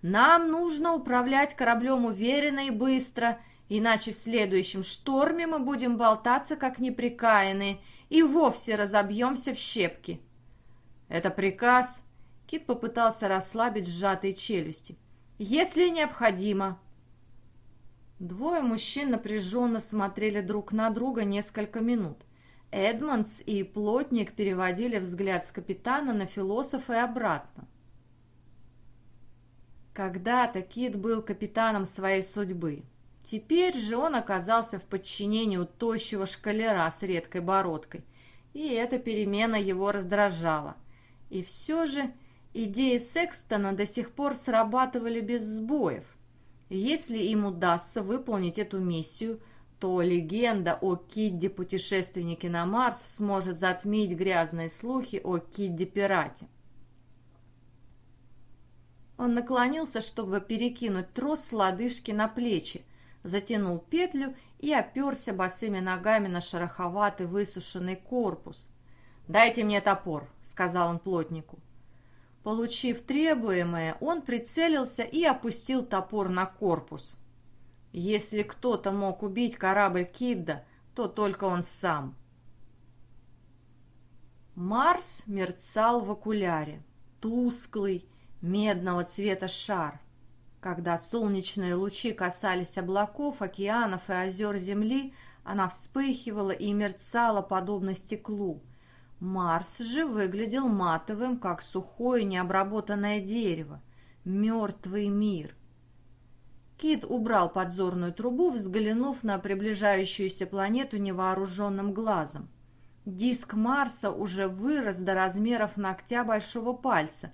«Нам нужно управлять кораблем уверенно и быстро, иначе в следующем шторме мы будем болтаться, как неприкаянные, и вовсе разобьемся в щепки». «Это приказ?» Кит попытался расслабить сжатые челюсти. «Если необходимо». Двое мужчин напряженно смотрели друг на друга несколько минут. Эдмондс и плотник переводили взгляд с капитана на философа и обратно. Когда-то Кит был капитаном своей судьбы. Теперь же он оказался в подчинении у тощего шкалера с редкой бородкой, и эта перемена его раздражала. И все же идеи Секстона до сих пор срабатывали без сбоев. Если им удастся выполнить эту миссию – то легенда о Кидде-путешественнике на Марс сможет затмить грязные слухи о Кидде-пирате. Он наклонился, чтобы перекинуть трос с лодыжки на плечи, затянул петлю и оперся босыми ногами на шероховатый высушенный корпус. «Дайте мне топор», — сказал он плотнику. Получив требуемое, он прицелился и опустил топор на корпус. Если кто-то мог убить корабль Кидда, то только он сам. Марс мерцал в окуляре, тусклый, медного цвета шар. Когда солнечные лучи касались облаков, океанов и озер Земли, она вспыхивала и мерцала подобно стеклу. Марс же выглядел матовым, как сухое необработанное дерево. Мертвый мир. Кит убрал подзорную трубу, взглянув на приближающуюся планету невооруженным глазом. Диск Марса уже вырос до размеров ногтя большого пальца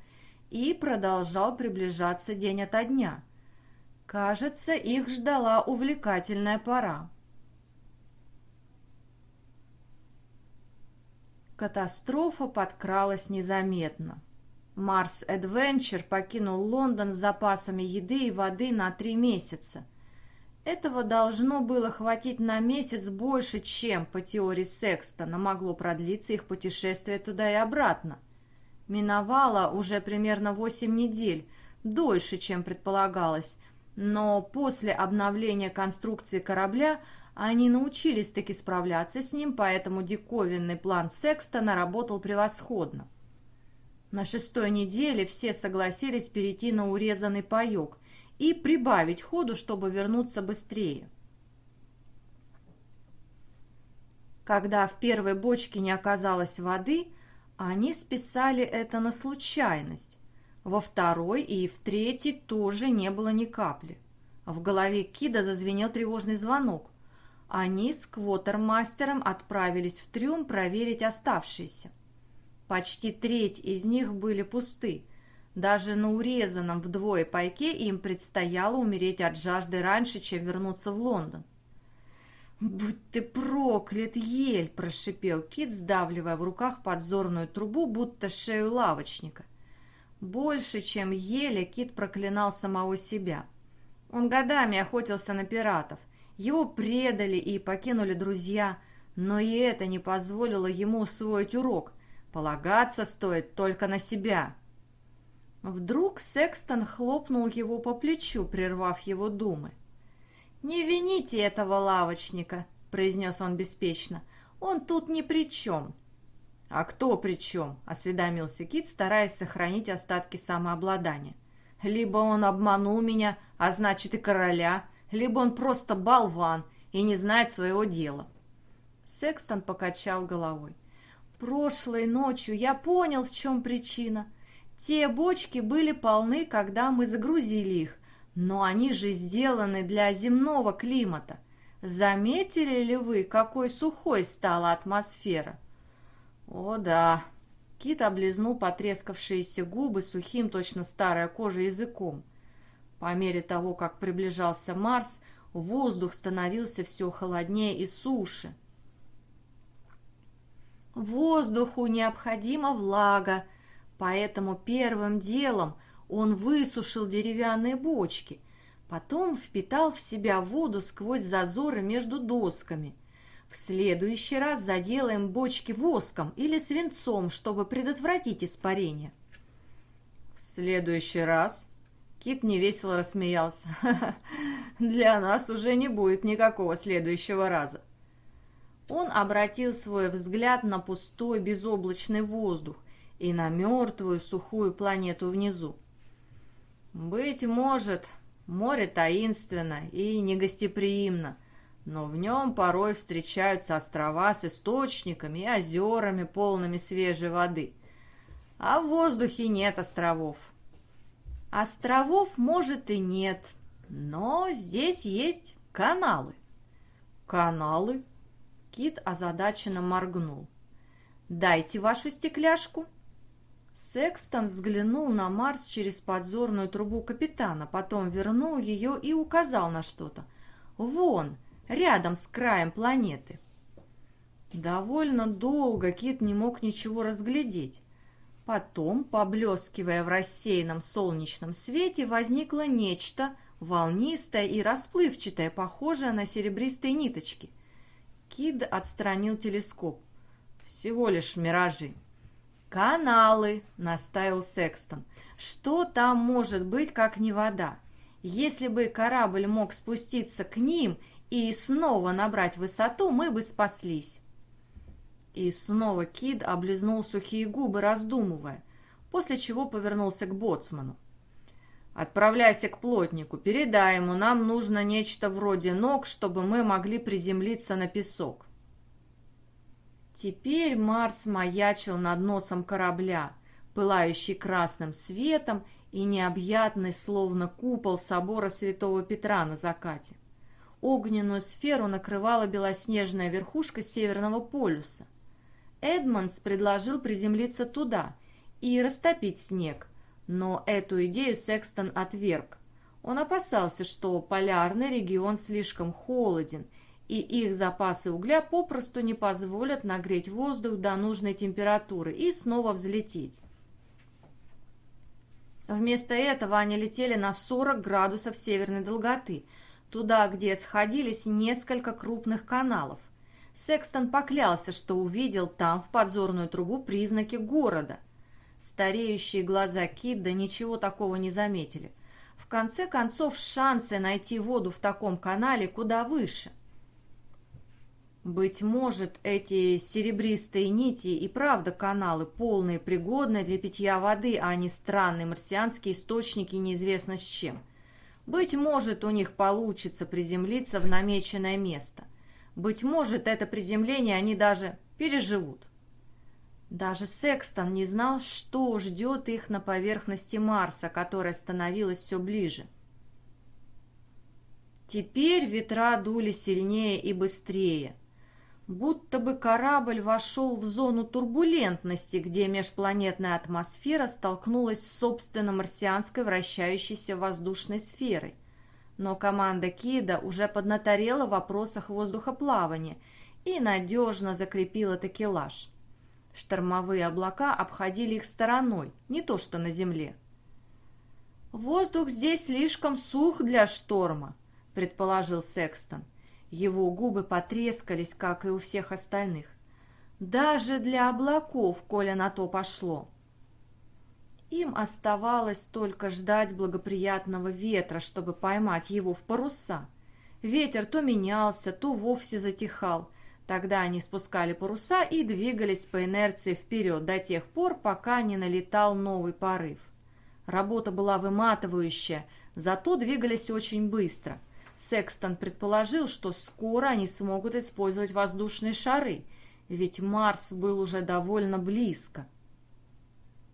и продолжал приближаться день ото дня. Кажется, их ждала увлекательная пора. Катастрофа подкралась незаметно. Марс Эдвенчер покинул Лондон с запасами еды и воды на три месяца. Этого должно было хватить на месяц больше, чем, по теории Секстона, могло продлиться их путешествие туда и обратно. Миновало уже примерно восемь недель, дольше, чем предполагалось, но после обновления конструкции корабля они научились таки справляться с ним, поэтому диковинный план Секстона работал превосходно. На шестой неделе все согласились перейти на урезанный паек и прибавить ходу, чтобы вернуться быстрее. Когда в первой бочке не оказалось воды, они списали это на случайность. Во второй и в третьей тоже не было ни капли. В голове Кида зазвенел тревожный звонок. Они с квотермастером отправились в трюм проверить оставшиеся. Почти треть из них были пусты. Даже на урезанном вдвое пайке им предстояло умереть от жажды раньше, чем вернуться в Лондон. «Будь ты проклят, ель!» – прошипел Кит, сдавливая в руках подзорную трубу, будто шею лавочника. Больше, чем еля, Кит проклинал самого себя. Он годами охотился на пиратов. Его предали и покинули друзья, но и это не позволило ему усвоить урок. Полагаться стоит только на себя. Вдруг Секстон хлопнул его по плечу, прервав его думы. «Не вините этого лавочника», — произнес он беспечно. «Он тут ни при чем». «А кто при чем?» — осведомился Кит, стараясь сохранить остатки самообладания. «Либо он обманул меня, а значит и короля, либо он просто болван и не знает своего дела. Секстон покачал головой. Прошлой ночью я понял, в чем причина. Те бочки были полны, когда мы загрузили их, но они же сделаны для земного климата. Заметили ли вы, какой сухой стала атмосфера? О да. Кит облизнул потрескавшиеся губы сухим, точно старая кожа языком. По мере того, как приближался Марс, воздух становился все холоднее и суше. Воздуху необходима влага, поэтому первым делом он высушил деревянные бочки, потом впитал в себя воду сквозь зазоры между досками. В следующий раз заделаем бочки воском или свинцом, чтобы предотвратить испарение. В следующий раз Кит невесело рассмеялся. (laughs) «Для нас уже не будет никакого следующего раза». Он обратил свой взгляд на пустой безоблачный воздух и на мертвую сухую планету внизу. «Быть может, море таинственно и негостеприимно, но в нем порой встречаются острова с источниками и озерами, полными свежей воды. А в воздухе нет островов, Островов, может, и нет, но здесь есть каналы. Каналы? Кит озадаченно моргнул. «Дайте вашу стекляшку». Секстон взглянул на Марс через подзорную трубу капитана, потом вернул ее и указал на что-то. «Вон, рядом с краем планеты». Довольно долго Кит не мог ничего разглядеть. Потом, поблескивая в рассеянном солнечном свете, возникло нечто волнистое и расплывчатое, похожее на серебристые ниточки. Кид отстранил телескоп. Всего лишь миражи. «Каналы!» — настаивал Секстон. «Что там может быть, как не вода? Если бы корабль мог спуститься к ним и снова набрать высоту, мы бы спаслись». И снова Кид облизнул сухие губы, раздумывая, после чего повернулся к боцману. «Отправляйся к плотнику, передай ему, нам нужно нечто вроде ног, чтобы мы могли приземлиться на песок». Теперь Марс маячил над носом корабля, пылающий красным светом и необъятный, словно купол собора Святого Петра на закате. Огненную сферу накрывала белоснежная верхушка Северного полюса – Эдмонс предложил приземлиться туда и растопить снег, но эту идею Секстон отверг. Он опасался, что полярный регион слишком холоден, и их запасы угля попросту не позволят нагреть воздух до нужной температуры и снова взлететь. Вместо этого они летели на 40 градусов северной долготы, туда, где сходились несколько крупных каналов. Секстон поклялся, что увидел там в подзорную трубу признаки города. Стареющие глаза Кидда ничего такого не заметили. В конце концов, шансы найти воду в таком канале куда выше. Быть может, эти серебристые нити и правда каналы, полные, пригодные для питья воды, а не странные марсианские источники неизвестно с чем. Быть может, у них получится приземлиться в намеченное место – быть может, это приземление они даже переживут. Даже Секстон не знал, что ждет их на поверхности Марса, которая становилась все ближе. Теперь ветра дули сильнее и быстрее. Будто бы корабль вошел в зону турбулентности, где межпланетная атмосфера столкнулась с собственно марсианской вращающейся воздушной сферой – но команда Кида уже поднаторела в вопросах воздухоплавания и надежно закрепила такелаж. Штормовые облака обходили их стороной, не то что на земле. «Воздух здесь слишком сух для шторма», — предположил Секстон. Его губы потрескались, как и у всех остальных. «Даже для облаков, коля на то пошло». Им оставалось только ждать благоприятного ветра, чтобы поймать его в паруса. Ветер то менялся, то вовсе затихал. Тогда они спускали паруса и двигались по инерции вперед до тех пор, пока не налетал новый порыв. Работа была выматывающая, зато двигались очень быстро. Секстон предположил, что скоро они смогут использовать воздушные шары, ведь Марс был уже довольно близко.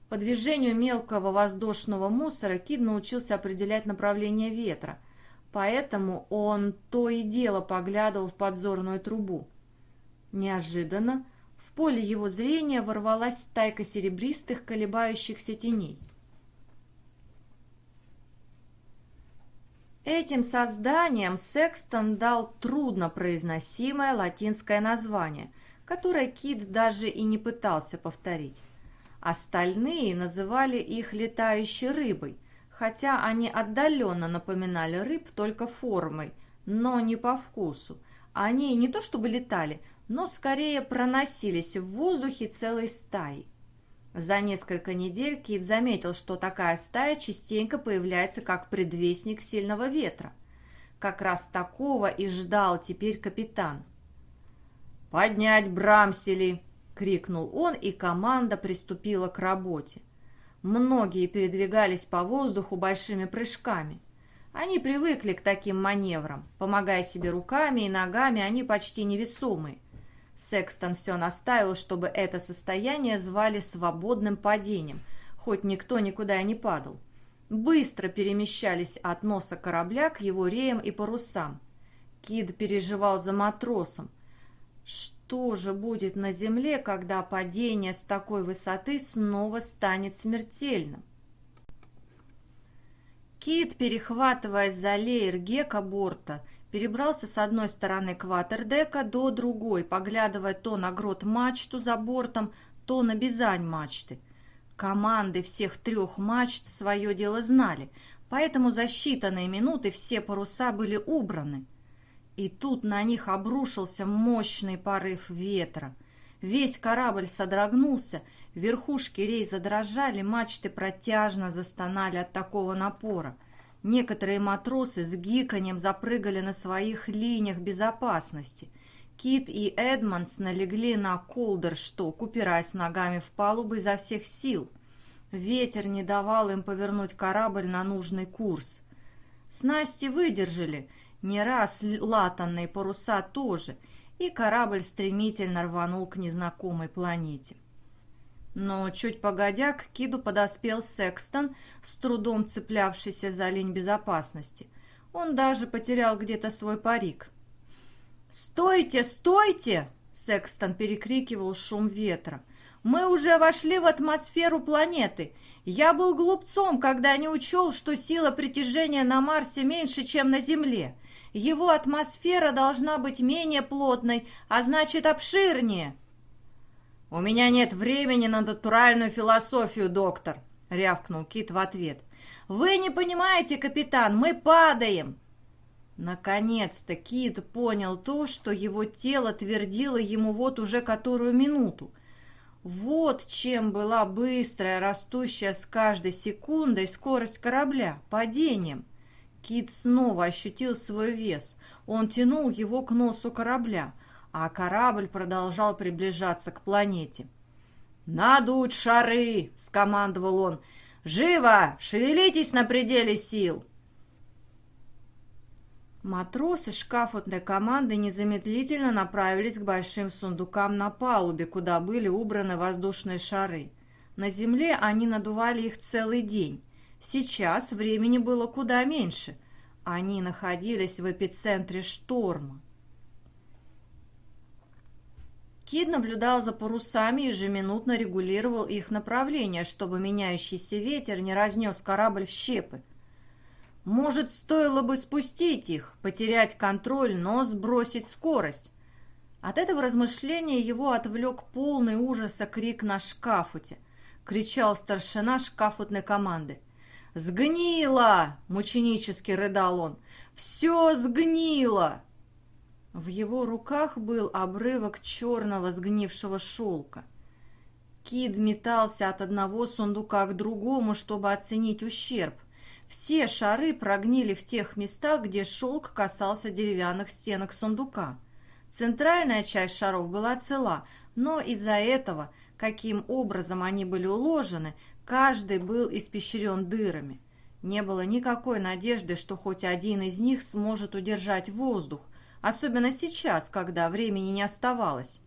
По движению мелкого воздушного мусора Кид научился определять направление ветра, поэтому он то и дело поглядывал в подзорную трубу. Неожиданно в поле его зрения ворвалась стайка серебристых колебающихся теней. Этим созданием Секстон дал труднопроизносимое латинское название, которое Кид даже и не пытался повторить. Остальные называли их летающей рыбой, хотя они отдаленно напоминали рыб только формой, но не по вкусу. Они не то чтобы летали, но скорее проносились в воздухе целой стаей. За несколько недель Кит заметил, что такая стая частенько появляется как предвестник сильного ветра. Как раз такого и ждал теперь капитан. «Поднять брамсели!» — крикнул он, и команда приступила к работе. Многие передвигались по воздуху большими прыжками. Они привыкли к таким маневрам. Помогая себе руками и ногами, они почти невесомые. Секстон все настаивал, чтобы это состояние звали свободным падением, хоть никто никуда и не падал. Быстро перемещались от носа корабля к его реям и парусам. Кид переживал за матросом. Что же будет на Земле, когда падение с такой высоты снова станет смертельным? Кит, перехватываясь за леер гека борта, перебрался с одной стороны кватердека до другой, поглядывая то на грот мачту за бортом, то на бизань мачты. Команды всех трех мачт свое дело знали, поэтому за считанные минуты все паруса были убраны. И тут на них обрушился мощный порыв ветра. Весь корабль содрогнулся, верхушки рей задрожали, мачты протяжно застонали от такого напора. Некоторые матросы с гиканьем запрыгали на своих линиях безопасности. Кит и Эдмонс налегли на колдершток, упираясь ногами в палубу изо всех сил. Ветер не давал им повернуть корабль на нужный курс. Снасти выдержали, не раз латанные паруса тоже, и корабль стремительно рванул к незнакомой планете. Но чуть погодя к Киду подоспел Секстон, с трудом цеплявшийся за линь безопасности. Он даже потерял где-то свой парик. «Стойте, стойте!» — Секстон перекрикивал шум ветра. «Мы уже вошли в атмосферу планеты. Я был глупцом, когда не учел, что сила притяжения на Марсе меньше, чем на Земле. Его атмосфера должна быть менее плотной, а значит обширнее». «У меня нет времени на натуральную философию, доктор», — рявкнул Кит в ответ. «Вы не понимаете, капитан, мы падаем!» Наконец-то Кит понял то, что его тело твердило ему вот уже которую минуту. Вот чем была быстрая, растущая с каждой секундой скорость корабля, падением. Кит снова ощутил свой вес. Он тянул его к носу корабля а корабль продолжал приближаться к планете. «Надуть шары!» — скомандовал он. «Живо! Шевелитесь на пределе сил!» Матросы шкафутной команды незамедлительно направились к большим сундукам на палубе, куда были убраны воздушные шары. На земле они надували их целый день. Сейчас времени было куда меньше. Они находились в эпицентре шторма. Кид наблюдал за парусами и ежеминутно регулировал их направление, чтобы меняющийся ветер не разнес корабль в щепы. Может, стоило бы спустить их, потерять контроль, но сбросить скорость. От этого размышления его отвлек полный ужаса крик на шкафуте. Кричал старшина шкафутной команды. «Сгнило!» — мученически рыдал он. «Все сгнило!» В его руках был обрывок черного сгнившего шелка. Кид метался от одного сундука к другому, чтобы оценить ущерб. Все шары прогнили в тех местах, где шелк касался деревянных стенок сундука. Центральная часть шаров была цела, но из-за этого, каким образом они были уложены, каждый был испещрен дырами. Не было никакой надежды, что хоть один из них сможет удержать воздух, особенно сейчас, когда времени не оставалось.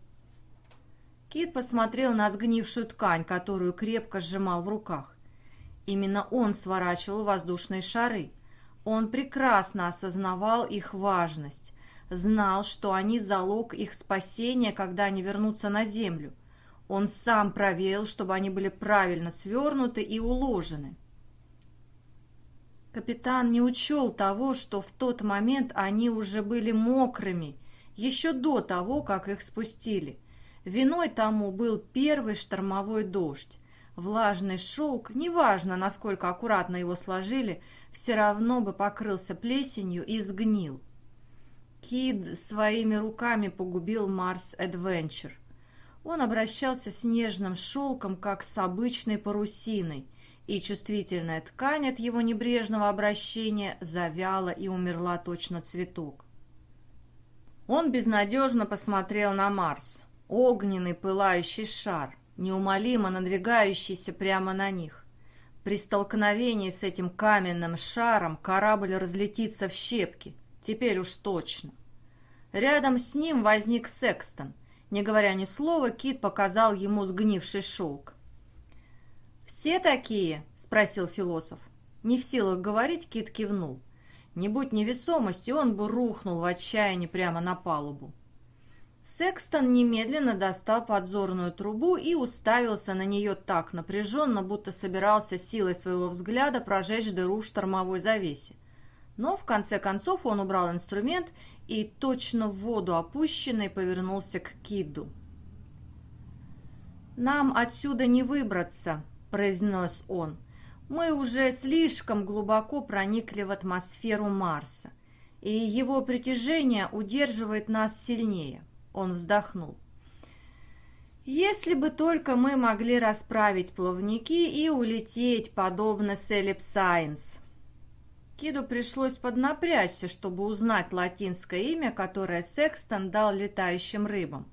Кит посмотрел на сгнившую ткань, которую крепко сжимал в руках. Именно он сворачивал воздушные шары. Он прекрасно осознавал их важность, знал, что они залог их спасения, когда они вернутся на землю. Он сам проверил, чтобы они были правильно свернуты и уложены. Капитан не учел того, что в тот момент они уже были мокрыми, еще до того, как их спустили. Виной тому был первый штормовой дождь. Влажный шелк, неважно, насколько аккуратно его сложили, все равно бы покрылся плесенью и сгнил. Кид своими руками погубил Марс Эдвенчер. Он обращался с нежным шелком, как с обычной парусиной – и чувствительная ткань от его небрежного обращения завяла и умерла точно цветок. Он безнадежно посмотрел на Марс. Огненный пылающий шар, неумолимо надвигающийся прямо на них. При столкновении с этим каменным шаром корабль разлетится в щепки, теперь уж точно. Рядом с ним возник Секстон. Не говоря ни слова, Кит показал ему сгнивший шелк. «Все такие?» — спросил философ. Не в силах говорить, Кит кивнул. Не будь невесомости, он бы рухнул в отчаянии прямо на палубу. Секстон немедленно достал подзорную трубу и уставился на нее так напряженно, будто собирался силой своего взгляда прожечь дыру в штормовой завесе. Но в конце концов он убрал инструмент и, точно в воду опущенный, повернулся к Киду. «Нам отсюда не выбраться», — произнес он. «Мы уже слишком глубоко проникли в атмосферу Марса, и его притяжение удерживает нас сильнее». Он вздохнул. «Если бы только мы могли расправить плавники и улететь, подобно Селеп Сайенс». Киду пришлось поднапрячься, чтобы узнать латинское имя, которое Секстон дал летающим рыбам.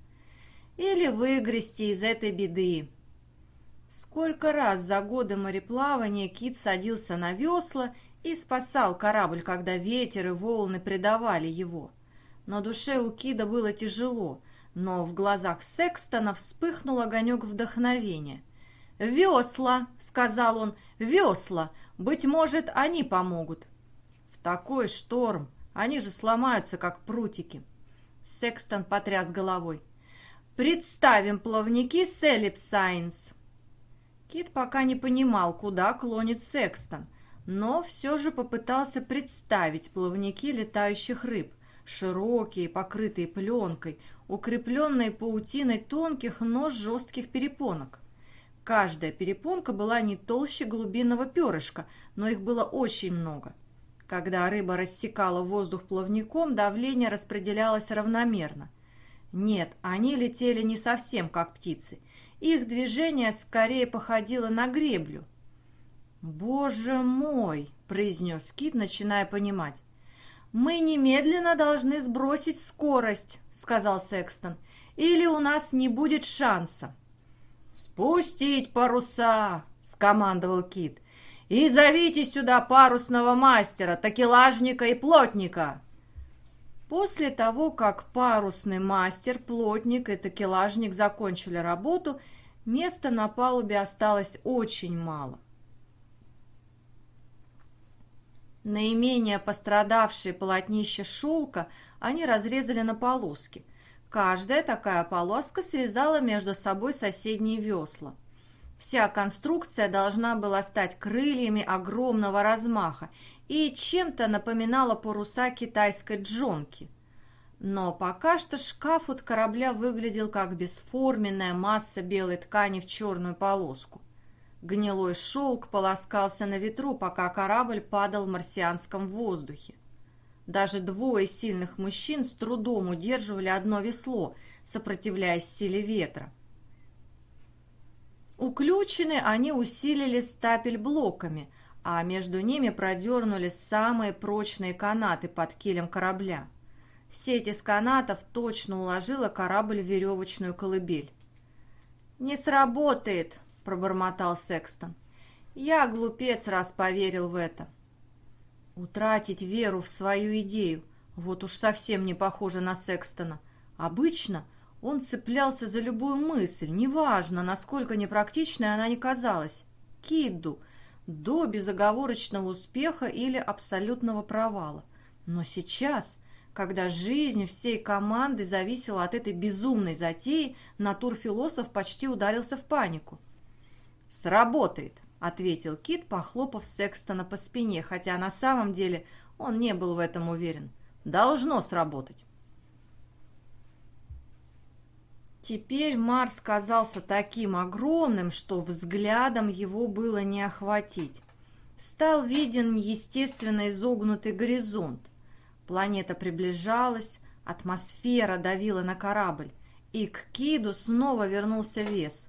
Или выгрести из этой беды. Сколько раз за годы мореплавания Кит садился на весла и спасал корабль, когда ветер и волны предавали его. Но душе у Кида было тяжело, но в глазах Секстона вспыхнул огонек вдохновения. «Весла!» — сказал он. «Весла! Быть может, они помогут!» «В такой шторм! Они же сломаются, как прутики!» Секстон потряс головой. «Представим плавники Селип Сайнс!» Кит пока не понимал, куда клонит Секстон, но все же попытался представить плавники летающих рыб, широкие, покрытые пленкой, укрепленные паутиной тонких, но жестких перепонок. Каждая перепонка была не толще глубинного перышка, но их было очень много. Когда рыба рассекала воздух плавником, давление распределялось равномерно. Нет, они летели не совсем как птицы – их движение скорее походило на греблю. «Боже мой!» — произнес Кит, начиная понимать. «Мы немедленно должны сбросить скорость», — сказал Секстон, «или у нас не будет шанса». «Спустить паруса!» — скомандовал Кит. «И зовите сюда парусного мастера, такелажника и плотника!» После того, как парусный мастер, плотник и такелажник закончили работу, места на палубе осталось очень мало. Наименее пострадавшие полотнища шелка они разрезали на полоски. Каждая такая полоска связала между собой соседние весла. Вся конструкция должна была стать крыльями огромного размаха и чем-то напоминала паруса китайской джонки. Но пока что шкаф от корабля выглядел как бесформенная масса белой ткани в черную полоску. Гнилой шелк полоскался на ветру, пока корабль падал в марсианском воздухе. Даже двое сильных мужчин с трудом удерживали одно весло, сопротивляясь силе ветра. Уключены они усилили стапель блоками, а между ними продернули самые прочные канаты под килем корабля. Сеть из канатов точно уложила корабль в веревочную колыбель. «Не сработает», — пробормотал Секстон. «Я, глупец, раз поверил в это». Утратить веру в свою идею, вот уж совсем не похоже на Секстона. Обычно он цеплялся за любую мысль, неважно, насколько непрактичной она ни казалась. Кидду, до безоговорочного успеха или абсолютного провала. Но сейчас, когда жизнь всей команды зависела от этой безумной затеи, натурфилософ почти ударился в панику. «Сработает», — ответил Кит, похлопав Секстона по спине, хотя на самом деле он не был в этом уверен. «Должно сработать». Теперь Марс казался таким огромным, что взглядом его было не охватить. Стал виден естественно изогнутый горизонт. Планета приближалась, атмосфера давила на корабль, и к Киду снова вернулся вес.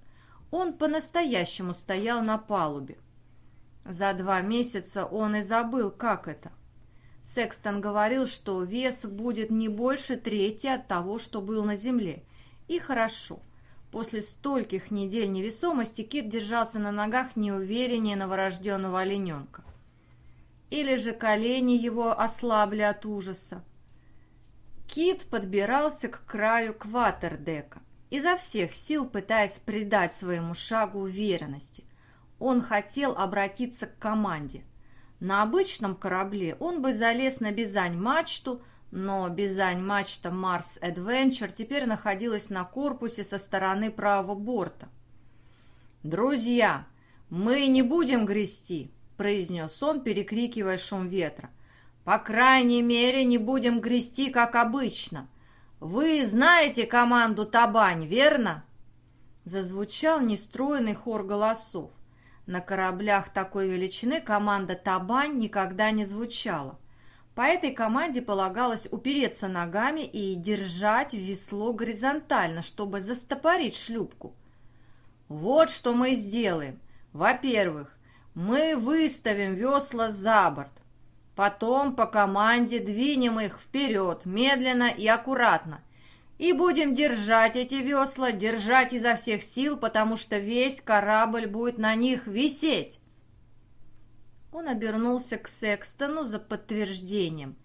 Он по-настоящему стоял на палубе. За два месяца он и забыл, как это. Секстон говорил, что вес будет не больше трети от того, что был на Земле – и хорошо. После стольких недель невесомости Кит держался на ногах неувереннее новорожденного олененка. Или же колени его ослабли от ужаса. Кит подбирался к краю кватердека, изо всех сил пытаясь придать своему шагу уверенности. Он хотел обратиться к команде. На обычном корабле он бы залез на бизань-мачту, но бизань-мачта Марс Adventure теперь находилась на корпусе со стороны правого борта. «Друзья, мы не будем грести», — произнес он, перекрикивая шум ветра. «По крайней мере, не будем грести, как обычно. Вы знаете команду «Табань», верно?» Зазвучал нестроенный хор голосов. На кораблях такой величины команда «Табань» никогда не звучала. По этой команде полагалось упереться ногами и держать весло горизонтально, чтобы застопорить шлюпку. Вот что мы сделаем. Во-первых, мы выставим весла за борт. Потом по команде двинем их вперед, медленно и аккуратно. И будем держать эти весла, держать изо всех сил, потому что весь корабль будет на них висеть. Он обернулся к Секстону за подтверждением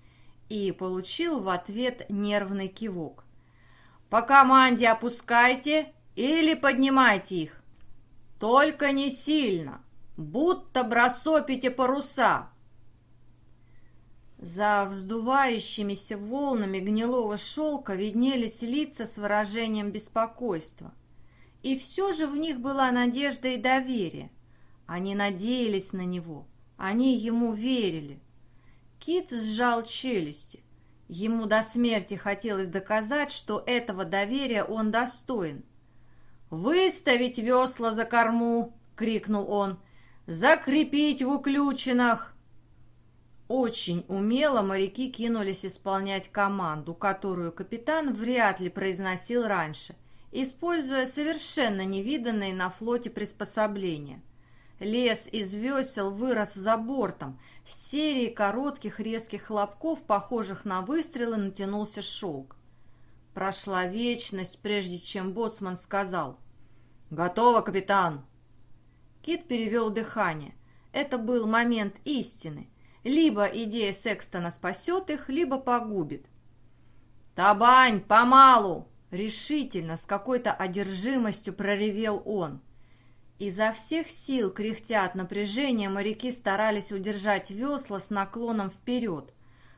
и получил в ответ нервный кивок. «По команде опускайте или поднимайте их. Только не сильно, будто бросопите паруса». За вздувающимися волнами гнилого шелка виднелись лица с выражением беспокойства. И все же в них была надежда и доверие. Они надеялись на него, они ему верили. Кит сжал челюсти. Ему до смерти хотелось доказать, что этого доверия он достоин. «Выставить весла за корму!» — крикнул он. «Закрепить в уключинах!» Очень умело моряки кинулись исполнять команду, которую капитан вряд ли произносил раньше, используя совершенно невиданные на флоте приспособления. Лес из весел вырос за бортом, с серией коротких резких хлопков, похожих на выстрелы, натянулся шелк. Прошла вечность, прежде чем боцман сказал «Готово, капитан!» Кит перевел дыхание. Это был момент истины. Либо идея Секстона спасет их, либо погубит. «Табань, помалу!» — решительно, с какой-то одержимостью проревел он. Изо всех сил, кряхтя от напряжения, моряки старались удержать весла с наклоном вперед.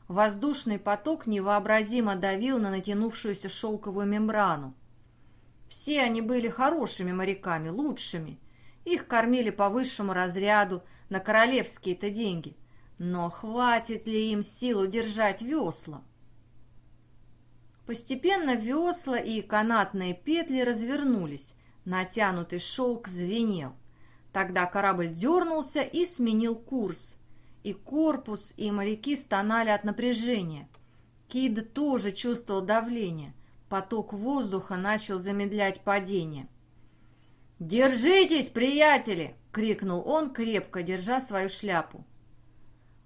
Воздушный поток невообразимо давил на натянувшуюся шелковую мембрану. Все они были хорошими моряками, лучшими. Их кормили по высшему разряду, на королевские-то деньги. Но хватит ли им сил удержать весла? Постепенно весла и канатные петли развернулись, натянутый шелк звенел. Тогда корабль дернулся и сменил курс. И корпус, и моряки стонали от напряжения. Кид тоже чувствовал давление. Поток воздуха начал замедлять падение. «Держитесь, приятели!» — крикнул он, крепко держа свою шляпу.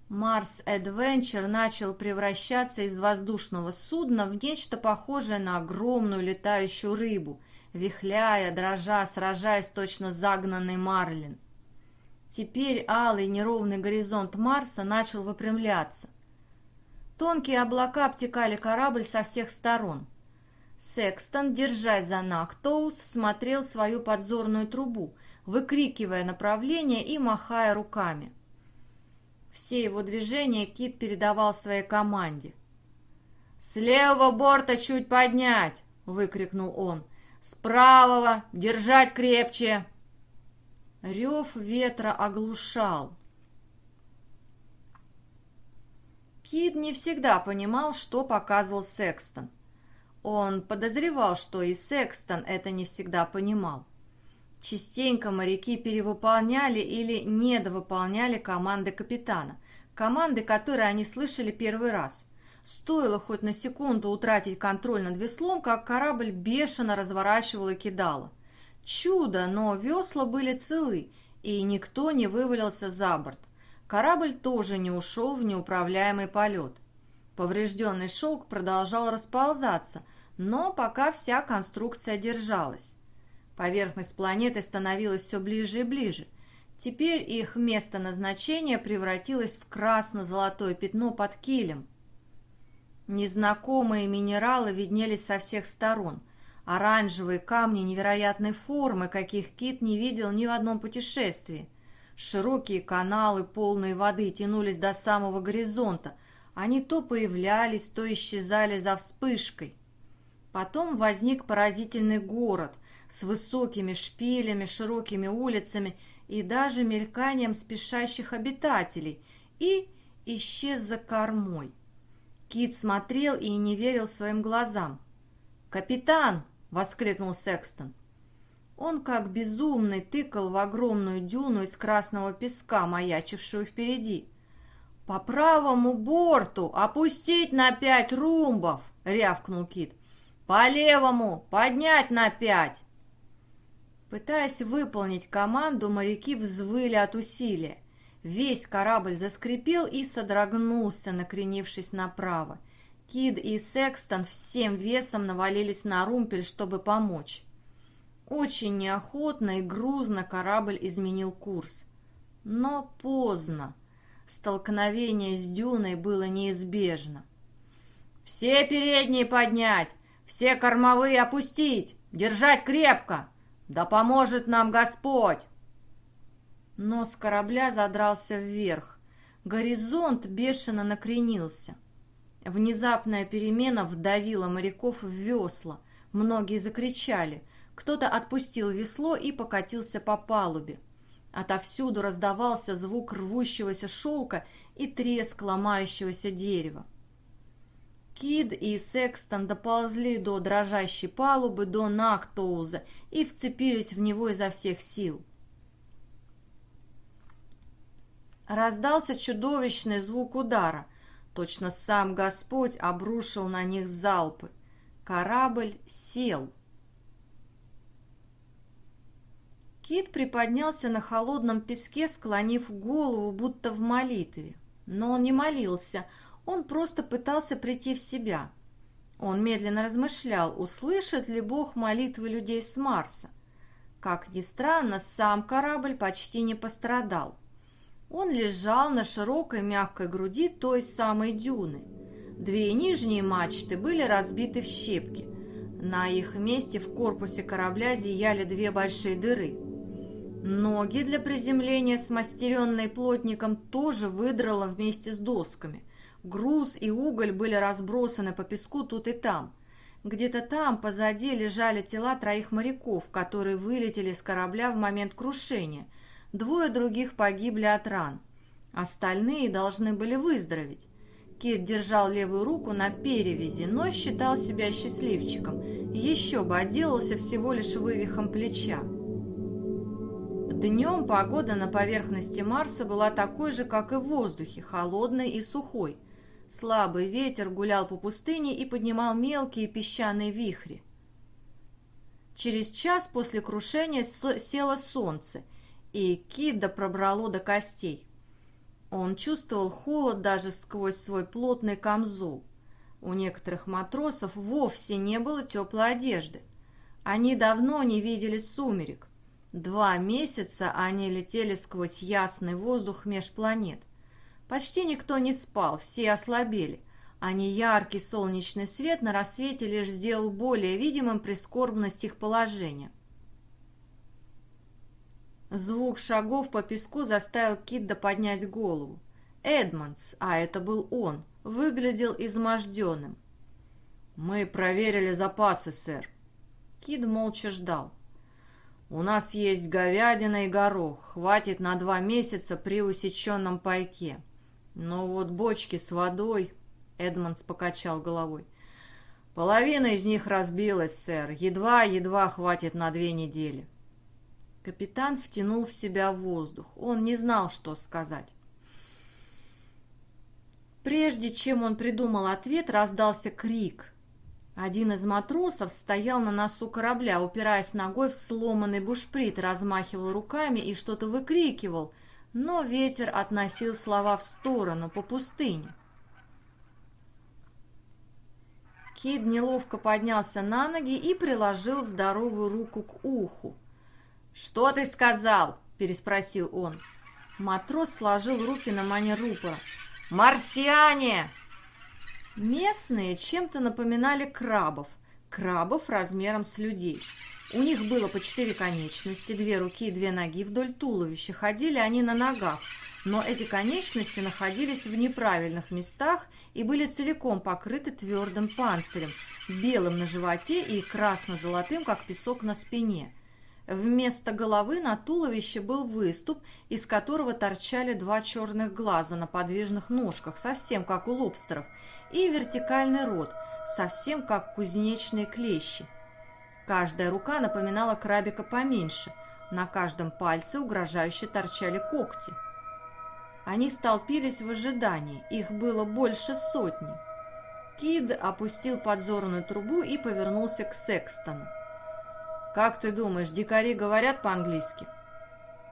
Марс Эдвенчер начал превращаться из воздушного судна в нечто похожее на огромную летающую рыбу, вихляя, дрожа, сражаясь точно загнанный марлин. Теперь алый неровный горизонт Марса начал выпрямляться. Тонкие облака обтекали корабль со всех сторон. Секстон, держась за Нактоус, смотрел свою подзорную трубу, выкрикивая направление и махая руками. Все его движения Кит передавал своей команде. «С левого борта чуть поднять!» — выкрикнул он. «С правого! Держать крепче!» Рев ветра оглушал. Кид не всегда понимал, что показывал Секстон. Он подозревал, что и Секстон это не всегда понимал. Частенько моряки перевыполняли или недовыполняли команды капитана, команды, которые они слышали первый раз. Стоило хоть на секунду утратить контроль над веслом, как корабль бешено разворачивал и кидало. Чудо, но весла были целы, и никто не вывалился за борт. Корабль тоже не ушел в неуправляемый полет. Поврежденный шелк продолжал расползаться, но пока вся конструкция держалась. Поверхность планеты становилась все ближе и ближе. Теперь их место назначения превратилось в красно-золотое пятно под килем. Незнакомые минералы виднелись со всех сторон. Оранжевые камни невероятной формы, каких Кит не видел ни в одном путешествии. Широкие каналы, полные воды, тянулись до самого горизонта. Они то появлялись, то исчезали за вспышкой. Потом возник поразительный город – с высокими шпилями, широкими улицами и даже мельканием спешащих обитателей, и исчез за кормой. Кит смотрел и не верил своим глазам. «Капитан!» — воскликнул Секстон. Он как безумный тыкал в огромную дюну из красного песка, маячившую впереди. «По правому борту! Опустить на пять румбов!» — рявкнул Кит. «По левому! Поднять на пять!» Пытаясь выполнить команду, моряки взвыли от усилия. Весь корабль заскрипел и содрогнулся, накренившись направо. Кид и Секстон всем весом навалились на румпель, чтобы помочь. Очень неохотно и грузно корабль изменил курс. Но поздно. Столкновение с дюной было неизбежно. «Все передние поднять! Все кормовые опустить! Держать крепко! Да поможет нам Господь!» Нос корабля задрался вверх. Горизонт бешено накренился. Внезапная перемена вдавила моряков в весла. Многие закричали. Кто-то отпустил весло и покатился по палубе. Отовсюду раздавался звук рвущегося шелка и треск ломающегося дерева. Кид и Секстон доползли до дрожащей палубы, до Нактоуза и вцепились в него изо всех сил. Раздался чудовищный звук удара. Точно сам Господь обрушил на них залпы. Корабль сел. Кит приподнялся на холодном песке, склонив голову, будто в молитве. Но он не молился, он просто пытался прийти в себя. Он медленно размышлял, услышит ли Бог молитвы людей с Марса. Как ни странно, сам корабль почти не пострадал. Он лежал на широкой мягкой груди той самой дюны. Две нижние мачты были разбиты в щепки. На их месте в корпусе корабля зияли две большие дыры. Ноги для приземления, смастеренные плотником, тоже выдрало вместе с досками. Груз и уголь были разбросаны по песку тут и там. Где-то там позади лежали тела троих моряков, которые вылетели с корабля в момент крушения. Двое других погибли от ран. Остальные должны были выздороветь. Кит держал левую руку на перевязи, но считал себя счастливчиком. Еще бы отделался всего лишь вывихом плеча. Днем погода на поверхности Марса была такой же, как и в воздухе, холодной и сухой. Слабый ветер гулял по пустыне и поднимал мелкие песчаные вихри. Через час после крушения село солнце, и Кида пробрало до костей. Он чувствовал холод даже сквозь свой плотный камзол. У некоторых матросов вовсе не было теплой одежды. Они давно не видели сумерек. Два месяца они летели сквозь ясный воздух меж планет. Почти никто не спал, все ослабели, а неяркий солнечный свет на рассвете лишь сделал более видимым прискорбность их положения. Звук шагов по песку заставил Кидда поднять голову. Эдмондс, а это был он, выглядел изможденным. «Мы проверили запасы, сэр». Кид молча ждал. У нас есть говядина и горох, хватит на два месяца при усеченном пайке. Но вот бочки с водой...» Эдмонс покачал головой. «Половина из них разбилась, сэр. Едва-едва хватит на две недели». Капитан втянул в себя воздух. Он не знал, что сказать. Прежде чем он придумал ответ, раздался крик. Один из матросов стоял на носу корабля, упираясь ногой в сломанный бушприт, размахивал руками и что-то выкрикивал, но ветер относил слова в сторону, по пустыне. Кид неловко поднялся на ноги и приложил здоровую руку к уху. «Что ты сказал?» – переспросил он. Матрос сложил руки на манер рупора. «Марсиане!» Местные чем-то напоминали крабов, крабов размером с людей. У них было по четыре конечности, две руки и две ноги вдоль туловища. Ходили они на ногах, но эти конечности находились в неправильных местах и были целиком покрыты твердым панцирем, белым на животе и красно-золотым, как песок на спине. Вместо головы на туловище был выступ, из которого торчали два черных глаза на подвижных ножках, совсем как у лобстеров, и вертикальный рот, совсем как кузнечные клещи. Каждая рука напоминала крабика поменьше, на каждом пальце угрожающе торчали когти. Они столпились в ожидании, их было больше сотни. Кид опустил подзорную трубу и повернулся к Секстону. «Как ты думаешь, дикари говорят по-английски?»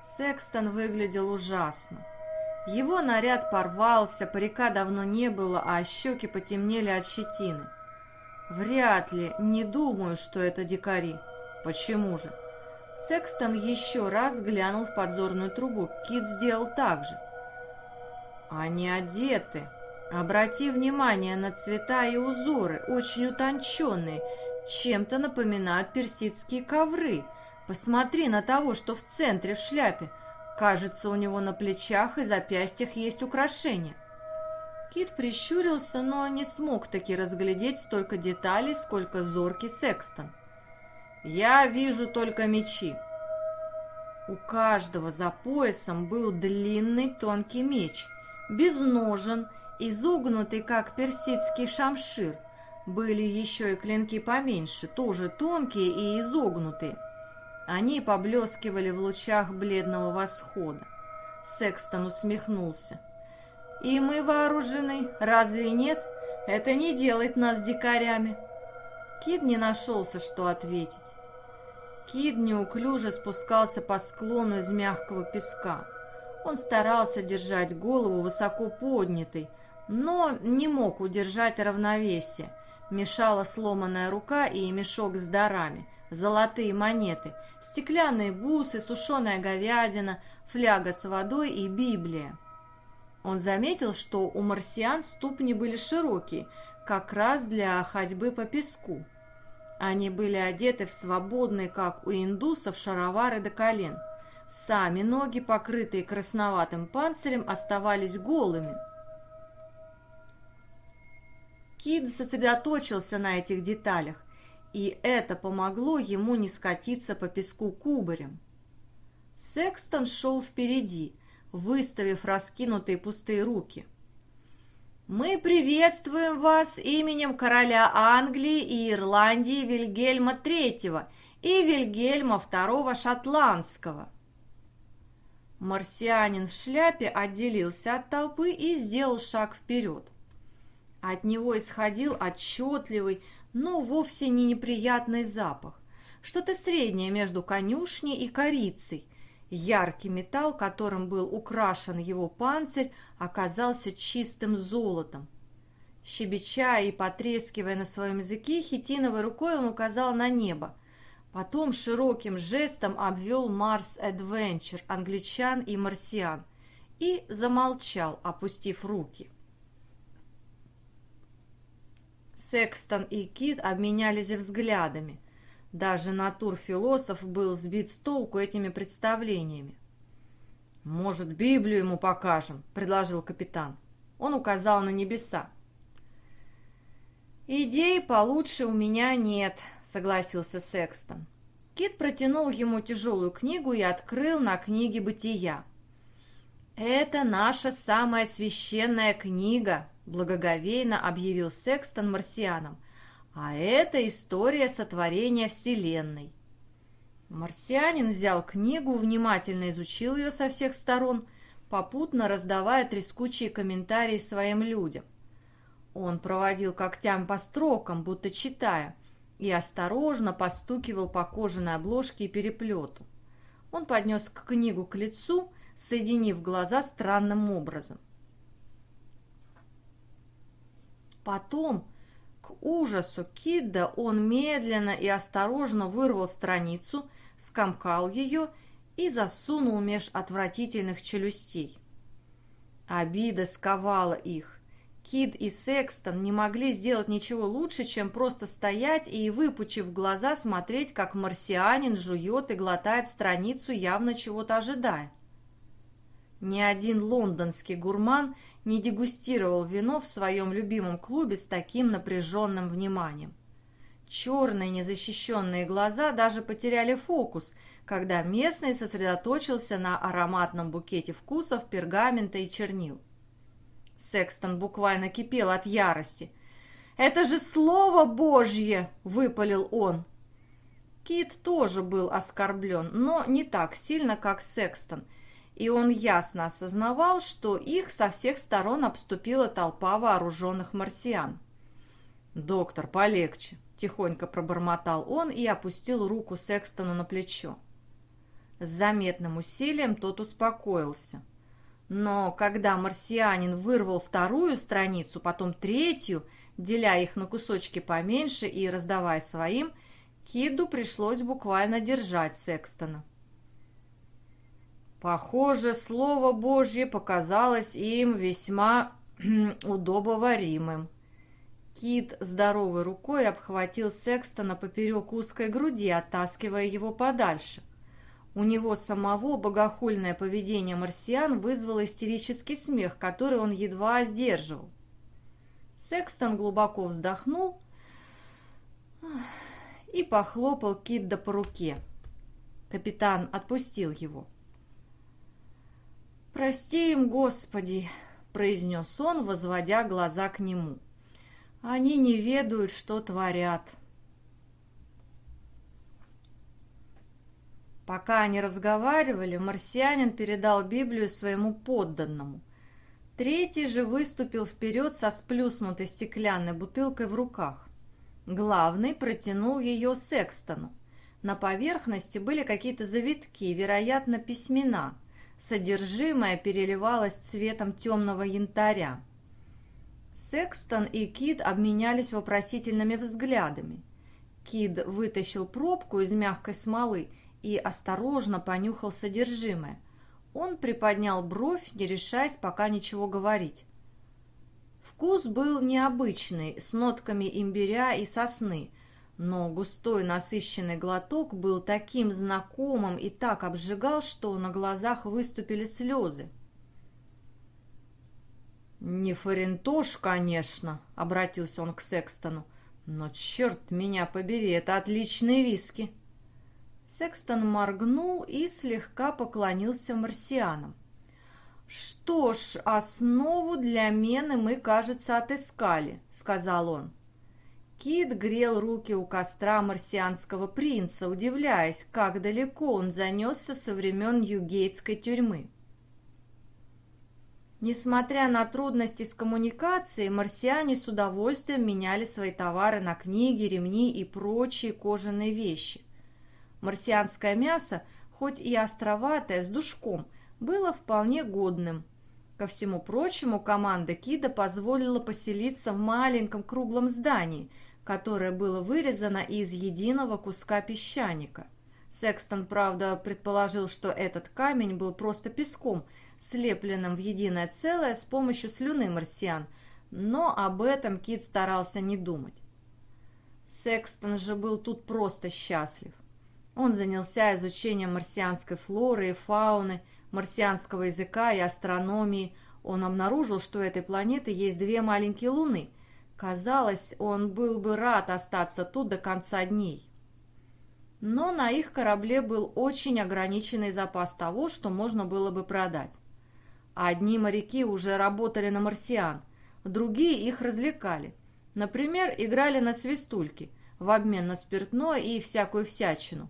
Секстон выглядел ужасно. Его наряд порвался, парика давно не было, а щеки потемнели от щетины. Вряд ли, не думаю, что это дикари. Почему же? Секстон еще раз глянул в подзорную трубу. Кит сделал так же. Они одеты. Обрати внимание на цвета и узоры, очень утонченные, чем-то напоминают персидские ковры. Посмотри на того, что в центре в шляпе. Кажется, у него на плечах и запястьях есть украшения. Кит прищурился, но не смог таки разглядеть столько деталей, сколько зоркий Секстон. «Я вижу только мечи». У каждого за поясом был длинный тонкий меч, без ножен, изогнутый, как персидский шамшир. Были еще и клинки поменьше, тоже тонкие и изогнутые. Они поблескивали в лучах бледного восхода. Секстон усмехнулся. «И мы вооружены, разве нет? Это не делает нас дикарями». Кид не нашелся, что ответить. Кид неуклюже спускался по склону из мягкого песка. Он старался держать голову высоко поднятой, но не мог удержать равновесие. Мешала сломанная рука и мешок с дарами, золотые монеты, стеклянные бусы, сушеная говядина, фляга с водой и Библия. Он заметил, что у марсиан ступни были широкие, как раз для ходьбы по песку. Они были одеты в свободные, как у индусов, шаровары до колен. Сами ноги, покрытые красноватым панцирем, оставались голыми. Кид сосредоточился на этих деталях, и это помогло ему не скатиться по песку кубарем. Секстон шел впереди, выставив раскинутые пустые руки. «Мы приветствуем вас именем короля Англии и Ирландии Вильгельма III и Вильгельма II Шотландского». Марсианин в шляпе отделился от толпы и сделал шаг вперед. От него исходил отчетливый, но вовсе не неприятный запах. Что-то среднее между конюшней и корицей, Яркий металл, которым был украшен его панцирь, оказался чистым золотом. Щебеча и потрескивая на своем языке, хитиновой рукой он указал на небо. Потом широким жестом обвел Марс Adventure, англичан и марсиан, и замолчал, опустив руки. Секстон и Кит обменялись взглядами. Даже натурфилософ был сбит с толку этими представлениями. «Может, Библию ему покажем?» – предложил капитан. Он указал на небеса. «Идей получше у меня нет», — согласился Секстон. Кит протянул ему тяжелую книгу и открыл на книге «Бытия». «Это наша самая священная книга», — благоговейно объявил Секстон марсианам. А это история сотворения Вселенной. Марсианин взял книгу, внимательно изучил ее со всех сторон, попутно раздавая трескучие комментарии своим людям. Он проводил когтям по строкам, будто читая, и осторожно постукивал по кожаной обложке и переплету. Он поднес книгу к лицу, соединив глаза странным образом. Потом к ужасу Кидда он медленно и осторожно вырвал страницу, скомкал ее и засунул меж отвратительных челюстей. Обида сковала их. Кид и Секстон не могли сделать ничего лучше, чем просто стоять и, выпучив глаза, смотреть, как марсианин жует и глотает страницу, явно чего-то ожидая. Ни один лондонский гурман не дегустировал вино в своем любимом клубе с таким напряженным вниманием. Черные незащищенные глаза даже потеряли фокус, когда местный сосредоточился на ароматном букете вкусов, пергамента и чернил. Секстон буквально кипел от ярости. «Это же Слово Божье!» — выпалил он. Кит тоже был оскорблен, но не так сильно, как Секстон, и он ясно осознавал, что их со всех сторон обступила толпа вооруженных марсиан. «Доктор, полегче», — тихонько пробормотал он и опустил руку Секстону на плечо. С заметным усилием тот успокоился. Но когда марсианин вырвал вторую страницу, потом третью, деля их на кусочки поменьше и раздавая своим, — Киду пришлось буквально держать Секстона. Похоже, Слово Божье показалось им весьма удобоваримым. Кит здоровой рукой обхватил Секстона поперек узкой груди, оттаскивая его подальше. У него самого богохульное поведение марсиан вызвало истерический смех, который он едва сдерживал. Секстон глубоко вздохнул и похлопал Кидда по руке. Капитан отпустил его. «Прости им, Господи!» — произнес он, возводя глаза к нему. «Они не ведают, что творят». Пока они разговаривали, марсианин передал Библию своему подданному. Третий же выступил вперед со сплюснутой стеклянной бутылкой в руках. Главный протянул ее Секстону. На поверхности были какие-то завитки, вероятно, письмена. Содержимое переливалось цветом темного янтаря. Секстон и Кид обменялись вопросительными взглядами. Кид вытащил пробку из мягкой смолы и осторожно понюхал содержимое. Он приподнял бровь, не решаясь пока ничего говорить. Вкус был необычный, с нотками имбиря и сосны, но густой насыщенный глоток был таким знакомым и так обжигал, что на глазах выступили слезы. «Не фарентош, конечно», — обратился он к Секстону, «но черт меня побери, это отличные виски». Секстон моргнул и слегка поклонился марсианам. «Что ж, основу для мены мы, кажется, отыскали», — сказал он. Кит грел руки у костра марсианского принца, удивляясь, как далеко он занесся со времен югейтской тюрьмы. Несмотря на трудности с коммуникацией, марсиане с удовольствием меняли свои товары на книги, ремни и прочие кожаные вещи. Марсианское мясо, хоть и островатое, с душком, было вполне годным. Ко всему прочему, команда Кида позволила поселиться в маленьком круглом здании, которое было вырезано из единого куска песчаника. Секстон, правда, предположил, что этот камень был просто песком, слепленным в единое целое с помощью слюны марсиан, но об этом Кит старался не думать. Секстон же был тут просто счастлив. Он занялся изучением марсианской флоры и фауны, марсианского языка и астрономии, он обнаружил, что у этой планеты есть две маленькие луны. Казалось, он был бы рад остаться тут до конца дней. Но на их корабле был очень ограниченный запас того, что можно было бы продать. Одни моряки уже работали на марсиан, другие их развлекали. Например, играли на свистульке в обмен на спиртное и всякую всячину.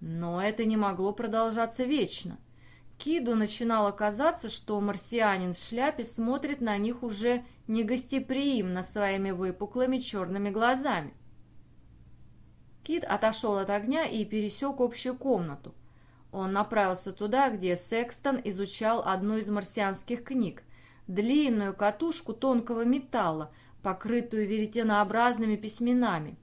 Но это не могло продолжаться вечно. Киду начинало казаться, что марсианин в шляпе смотрит на них уже негостеприимно своими выпуклыми черными глазами. Кид отошел от огня и пересек общую комнату. Он направился туда, где Секстон изучал одну из марсианских книг, длинную катушку тонкого металла, покрытую веретенообразными письменами.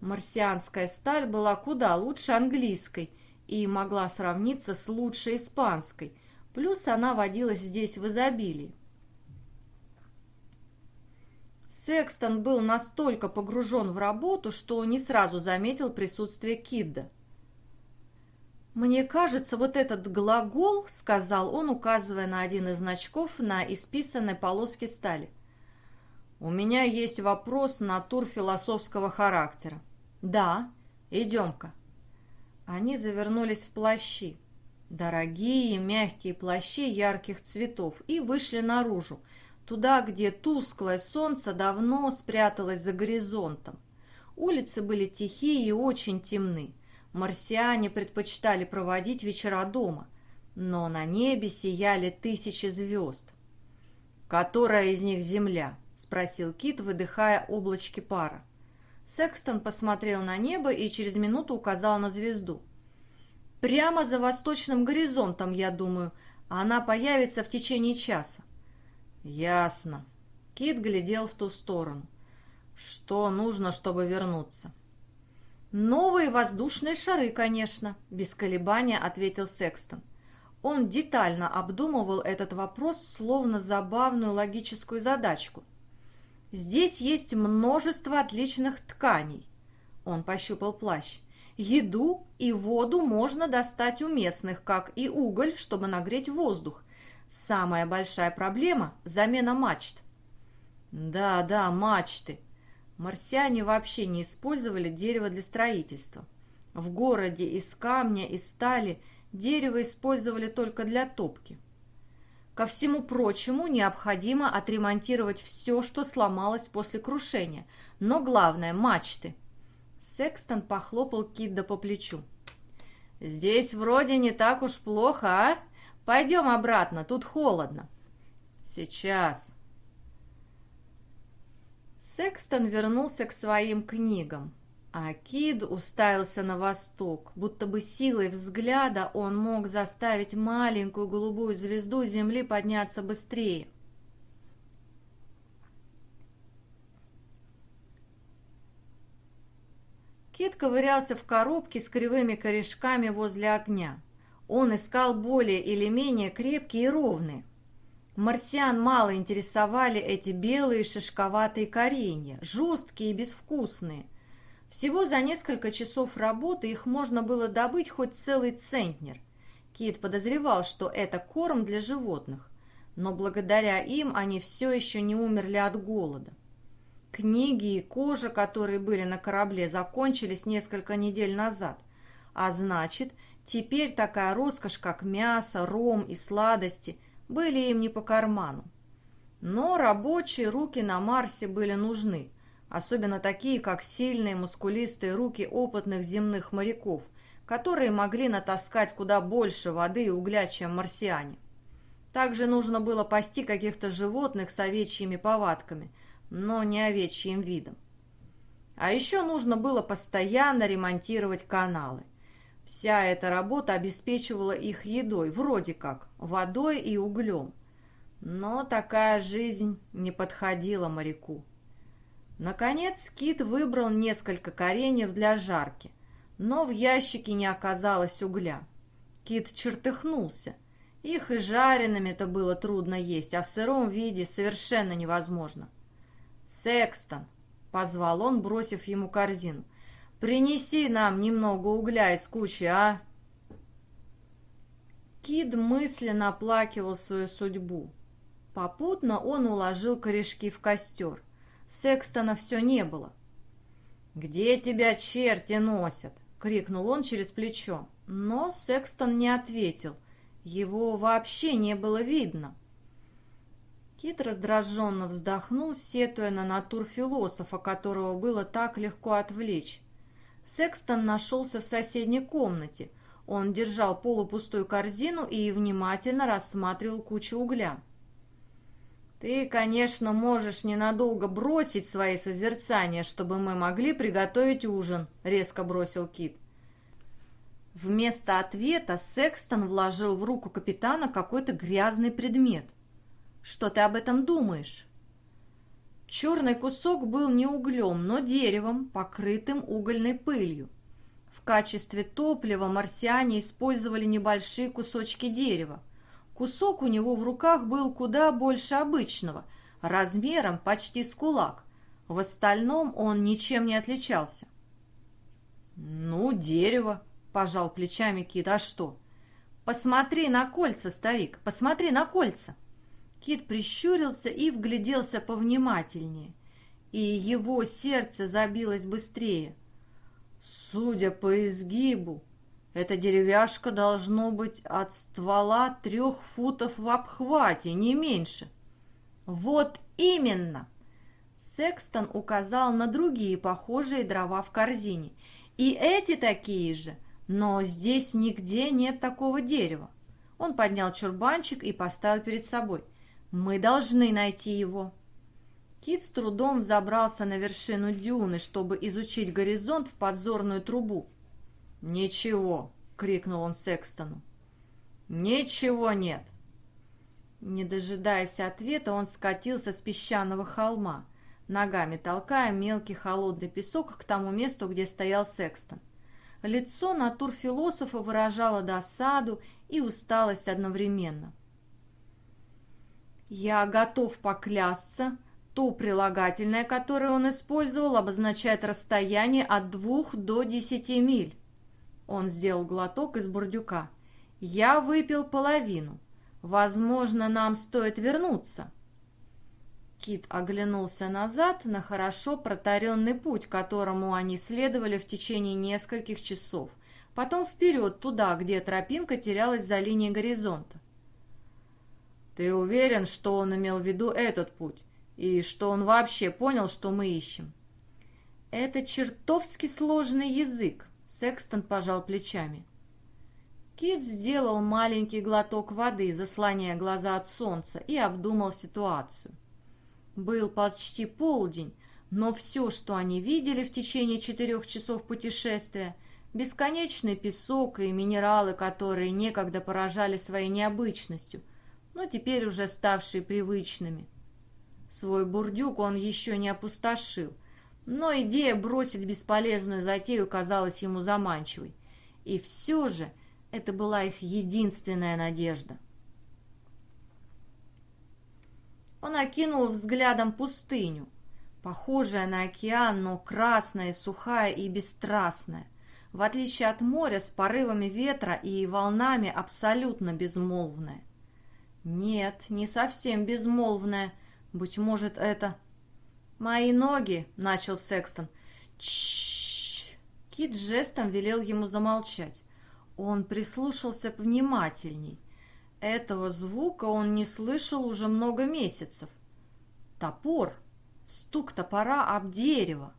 Марсианская сталь была куда лучше английской – и могла сравниться с лучшей испанской, плюс она водилась здесь в изобилии. Секстон был настолько погружен в работу, что не сразу заметил присутствие Кидда. «Мне кажется, вот этот глагол, — сказал он, указывая на один из значков на исписанной полоске стали, — у меня есть вопрос натур философского характера. Да, идем-ка. Они завернулись в плащи, дорогие мягкие плащи ярких цветов, и вышли наружу, туда, где тусклое солнце давно спряталось за горизонтом. Улицы были тихие и очень темны. Марсиане предпочитали проводить вечера дома, но на небе сияли тысячи звезд. «Которая из них Земля?» — спросил Кит, выдыхая облачки пара. Секстон посмотрел на небо и через минуту указал на звезду. «Прямо за восточным горизонтом, я думаю. Она появится в течение часа». «Ясно». Кит глядел в ту сторону. «Что нужно, чтобы вернуться?» «Новые воздушные шары, конечно», — без колебания ответил Секстон. Он детально обдумывал этот вопрос, словно забавную логическую задачку. «Здесь есть множество отличных тканей». Он пощупал плащ. «Еду и воду можно достать у местных, как и уголь, чтобы нагреть воздух. Самая большая проблема – замена мачт». «Да, да, мачты», Марсиане вообще не использовали дерево для строительства. В городе из камня и стали дерево использовали только для топки. Ко всему прочему, необходимо отремонтировать все, что сломалось после крушения, но главное – мачты. Секстон похлопал Кидда по плечу. «Здесь вроде не так уж плохо, а? Пойдем обратно, тут холодно». «Сейчас», Секстон вернулся к своим книгам, а Кид уставился на восток, будто бы силой взгляда он мог заставить маленькую голубую звезду Земли подняться быстрее. Кит ковырялся в коробке с кривыми корешками возле огня. Он искал более или менее крепкие и ровные – Марсиан мало интересовали эти белые шишковатые коренья, жесткие и безвкусные. Всего за несколько часов работы их можно было добыть хоть целый центнер. Кит подозревал, что это корм для животных, но благодаря им они все еще не умерли от голода. Книги и кожа, которые были на корабле, закончились несколько недель назад, а значит, теперь такая роскошь, как мясо, ром и сладости – были им не по карману. Но рабочие руки на Марсе были нужны, особенно такие, как сильные мускулистые руки опытных земных моряков, которые могли натаскать куда больше воды и угля, чем марсиане. Также нужно было пасти каких-то животных с овечьими повадками, но не овечьим видом. А еще нужно было постоянно ремонтировать каналы – Вся эта работа обеспечивала их едой, вроде как, водой и углем. Но такая жизнь не подходила моряку. Наконец Кит выбрал несколько кореньев для жарки, но в ящике не оказалось угля. Кит чертыхнулся. Их и жареными-то было трудно есть, а в сыром виде совершенно невозможно. «Секстон!» — позвал он, бросив ему корзину — Принеси нам немного угля из кучи, а?» Кид мысленно оплакивал свою судьбу. Попутно он уложил корешки в костер. Секстона все не было. «Где тебя черти носят?» — крикнул он через плечо. Но Секстон не ответил. Его вообще не было видно. Кит раздраженно вздохнул, сетуя на натур философа, которого было так легко отвлечь. Секстон нашелся в соседней комнате. Он держал полупустую корзину и внимательно рассматривал кучу угля. «Ты, конечно, можешь ненадолго бросить свои созерцания, чтобы мы могли приготовить ужин», — резко бросил Кит. Вместо ответа Секстон вложил в руку капитана какой-то грязный предмет. «Что ты об этом думаешь?» Черный кусок был не углем, но деревом, покрытым угольной пылью. В качестве топлива марсиане использовали небольшие кусочки дерева. Кусок у него в руках был куда больше обычного, размером почти с кулак. В остальном он ничем не отличался. «Ну, дерево», — пожал плечами Кит, — «а что?» «Посмотри на кольца, старик, посмотри на кольца!» Кит прищурился и вгляделся повнимательнее, и его сердце забилось быстрее. Судя по изгибу, эта деревяшка должно быть от ствола трех футов в обхвате, не меньше. Вот именно! Секстон указал на другие похожие дрова в корзине. И эти такие же, Но здесь нигде нет такого дерева. Он поднял чурбанчик и поставил перед собой. «Мы должны найти его». Кит с трудом взобрался на вершину дюны, чтобы изучить горизонт в подзорную трубу. «Ничего!» — крикнул он Секстону. «Ничего нет!» Не дожидаясь ответа, он скатился с песчаного холма, ногами толкая мелкий холодный песок к тому месту, где стоял Секстон. Лицо натурфилософа выражало досаду и усталость одновременно. «Я готов поклясться», то прилагательное, которое он использовал, обозначает расстояние от двух до десяти миль. Он сделал глоток из бурдюка. «Я выпил половину. Возможно, нам стоит вернуться». Кит оглянулся назад на хорошо протаренный путь, которому они следовали в течение нескольких часов, потом вперед туда, где тропинка терялась за линией горизонта. «Ты уверен, что он имел в виду этот путь, и что он вообще понял, что мы ищем?» «Это чертовски сложный язык», — Секстон пожал плечами. Кит сделал маленький глоток воды, заслоняя глаза от солнца, и обдумал ситуацию. Был почти полдень, но все, что они видели в течение четырех часов путешествия, бесконечный песок и минералы, которые некогда поражали своей необычностью, но теперь уже ставшие привычными. Свой бурдюк он еще не опустошил, но идея бросить бесполезную затею казалась ему заманчивой. И все же это была их единственная надежда. Он окинул взглядом пустыню, похожая на океан, но красная, сухая и бесстрастная, в отличие от моря с порывами ветра и волнами абсолютно безмолвная. Нет, не совсем безмолвная, быть может, это... «Мои ноги!» — начал Секстон. Чш. Кит жестом велел ему замолчать. Он прислушался внимательней. Этого звука он не слышал уже много месяцев. Топор, стук топора об дерево.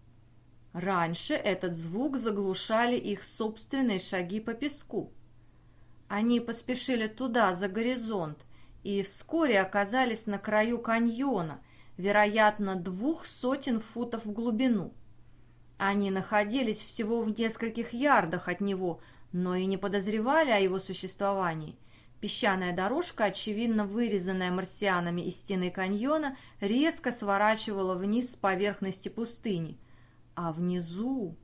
Раньше этот звук заглушали их собственные шаги по песку. Они поспешили туда, за горизонт, и вскоре оказались на краю каньона, вероятно, двух сотен футов в глубину. Они находились всего в нескольких ярдах от него, но и не подозревали о его существовании – Песчаная дорожка, очевидно вырезанная марсианами из стены каньона, резко сворачивала вниз с поверхности пустыни. А внизу...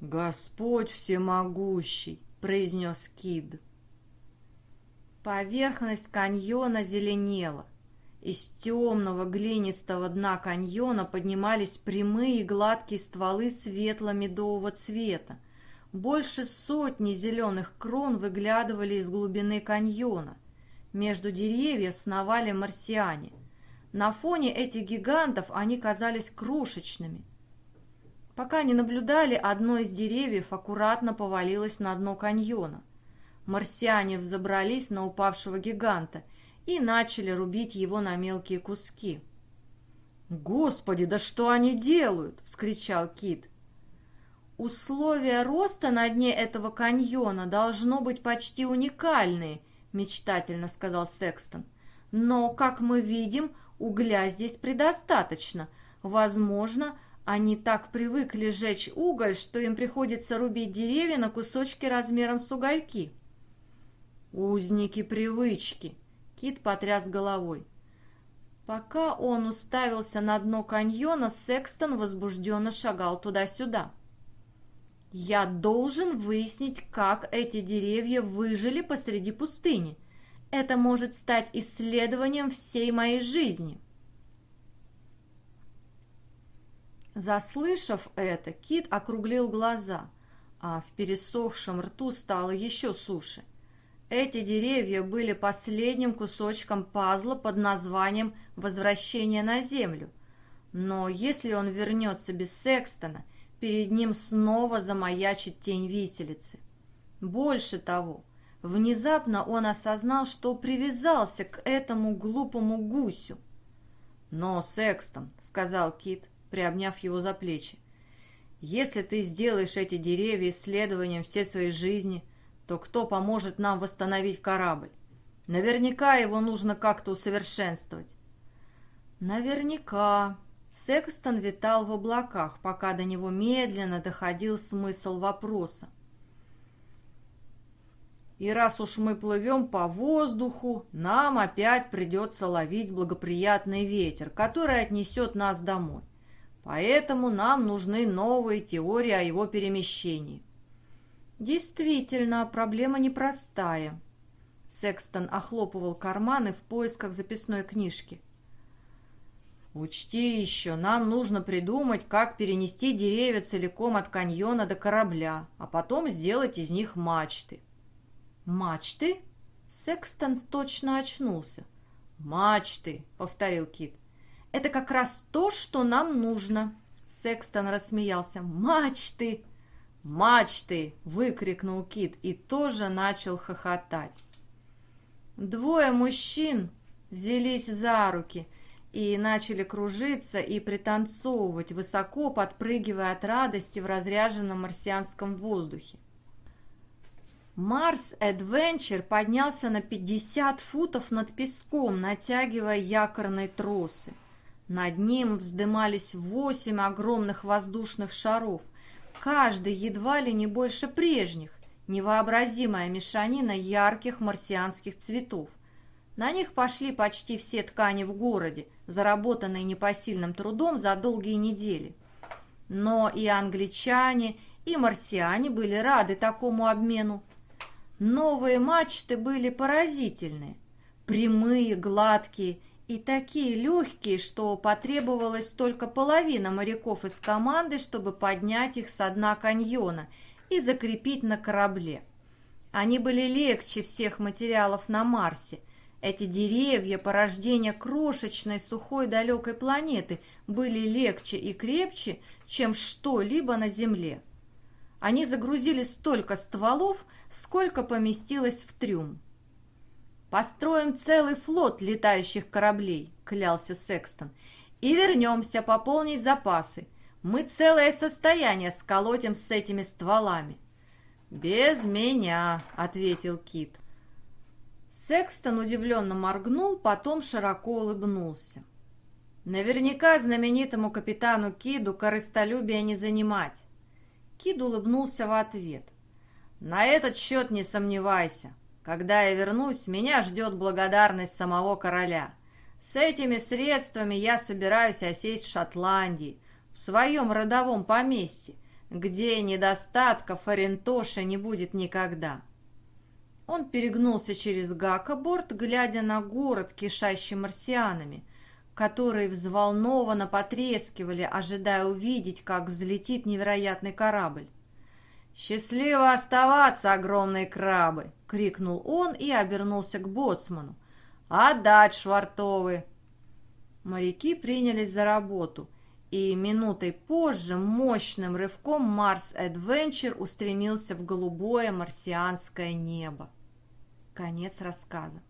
«Господь всемогущий!» — произнес Кид. Поверхность каньона зеленела. Из темного глинистого дна каньона поднимались прямые гладкие стволы светло-медового цвета. Больше сотни зеленых крон выглядывали из глубины каньона. Между деревьев сновали марсиане. На фоне этих гигантов они казались крошечными. Пока не наблюдали, одно из деревьев аккуратно повалилось на дно каньона. Марсиане взобрались на упавшего гиганта и начали рубить его на мелкие куски. «Господи, да что они делают?» — вскричал Кит. «Условия роста на дне этого каньона должно быть почти уникальные», — мечтательно сказал Секстон. «Но, как мы видим, угля здесь предостаточно. Возможно, они так привыкли жечь уголь, что им приходится рубить деревья на кусочки размером с угольки». «Узники привычки», — Кит потряс головой. Пока он уставился на дно каньона, Секстон возбужденно шагал туда-сюда. Я должен выяснить, как эти деревья выжили посреди пустыни. Это может стать исследованием всей моей жизни. Заслышав это, Кит округлил глаза, а в пересохшем рту стало еще суше. Эти деревья были последним кусочком пазла под названием «Возвращение на Землю». Но если он вернется без Секстона – перед ним снова замаячит тень виселицы. Больше того, внезапно он осознал, что привязался к этому глупому гусю. «Но, Секстон», — сказал Кит, приобняв его за плечи, — Если ты сделаешь эти деревья исследованием всей своей жизни, то кто поможет нам восстановить корабль? Наверняка его нужно как-то усовершенствовать. Наверняка. Секстон витал в облаках, пока до него медленно доходил смысл вопроса. И раз уж мы плывем по воздуху, нам опять придется ловить благоприятный ветер, который отнесет нас домой. Поэтому нам нужны новые теории о его перемещении. Действительно, проблема непростая. Секстон охлопывал карманы в поисках записной книжки. Учти еще, нам нужно придумать, как перенести деревья целиком от каньона до корабля, а потом сделать из них мачты. Мачты? Секстон точно очнулся. «Мачты», — повторил Кит. Это как раз то, что нам нужно. Секстон рассмеялся. «Мачты!» «Мачты!» — выкрикнул Кит и тоже начал хохотать. Двое мужчин взялись за руки и начали кружиться и пританцовывать, высоко подпрыгивая от радости в разряженном марсианском воздухе. Марс Эдвенчер поднялся на 50 футов над песком, натягивая якорные тросы. Над ним вздымались восемь огромных воздушных шаров, каждый едва ли не больше прежних, невообразимая мешанина ярких марсианских цветов. На них пошли почти все ткани в городе, заработанные непосильным трудом за долгие недели. Но и англичане, и марсиане были рады такому обмену. Новые мачты были поразительные. Прямые, гладкие и такие легкие, что потребовалась только половина моряков из команды, чтобы поднять их со дна каньона и закрепить на корабле. Они были легче всех материалов на Марсе. Эти деревья, порождения крошечной сухой далекой планеты, были легче и крепче, чем что-либо на Земле. Они загрузили столько стволов, сколько поместилось в трюм. «Построим целый флот летающих кораблей», — клялся Секстон, «и вернемся пополнить запасы. Мы целое состояние сколотим с этими стволами». «Без меня», — ответил Кит. Секстон удивленно моргнул, потом широко улыбнулся. «Наверняка знаменитому капитану Киду корыстолюбия не занимать». Кид улыбнулся в ответ. «На этот счет не сомневайся. Когда я вернусь, меня ждет благодарность самого короля. С этими средствами я собираюсь осесть в Шотландии, в своем родовом поместье, где недостатка Фарентоша не будет никогда. Он перегнулся через гакоборд, глядя на город, кишащий марсианами, которые взволнованно потрескивали, ожидая увидеть, как взлетит невероятный корабль. «Счастливо оставаться, огромные крабы!» — крикнул он и обернулся к боцману. «Отдать швартовы!» Моряки принялись за работу, и минутой позже мощным рывком Марс Эдвенчер устремился в голубое марсианское небо. Конец рассказа.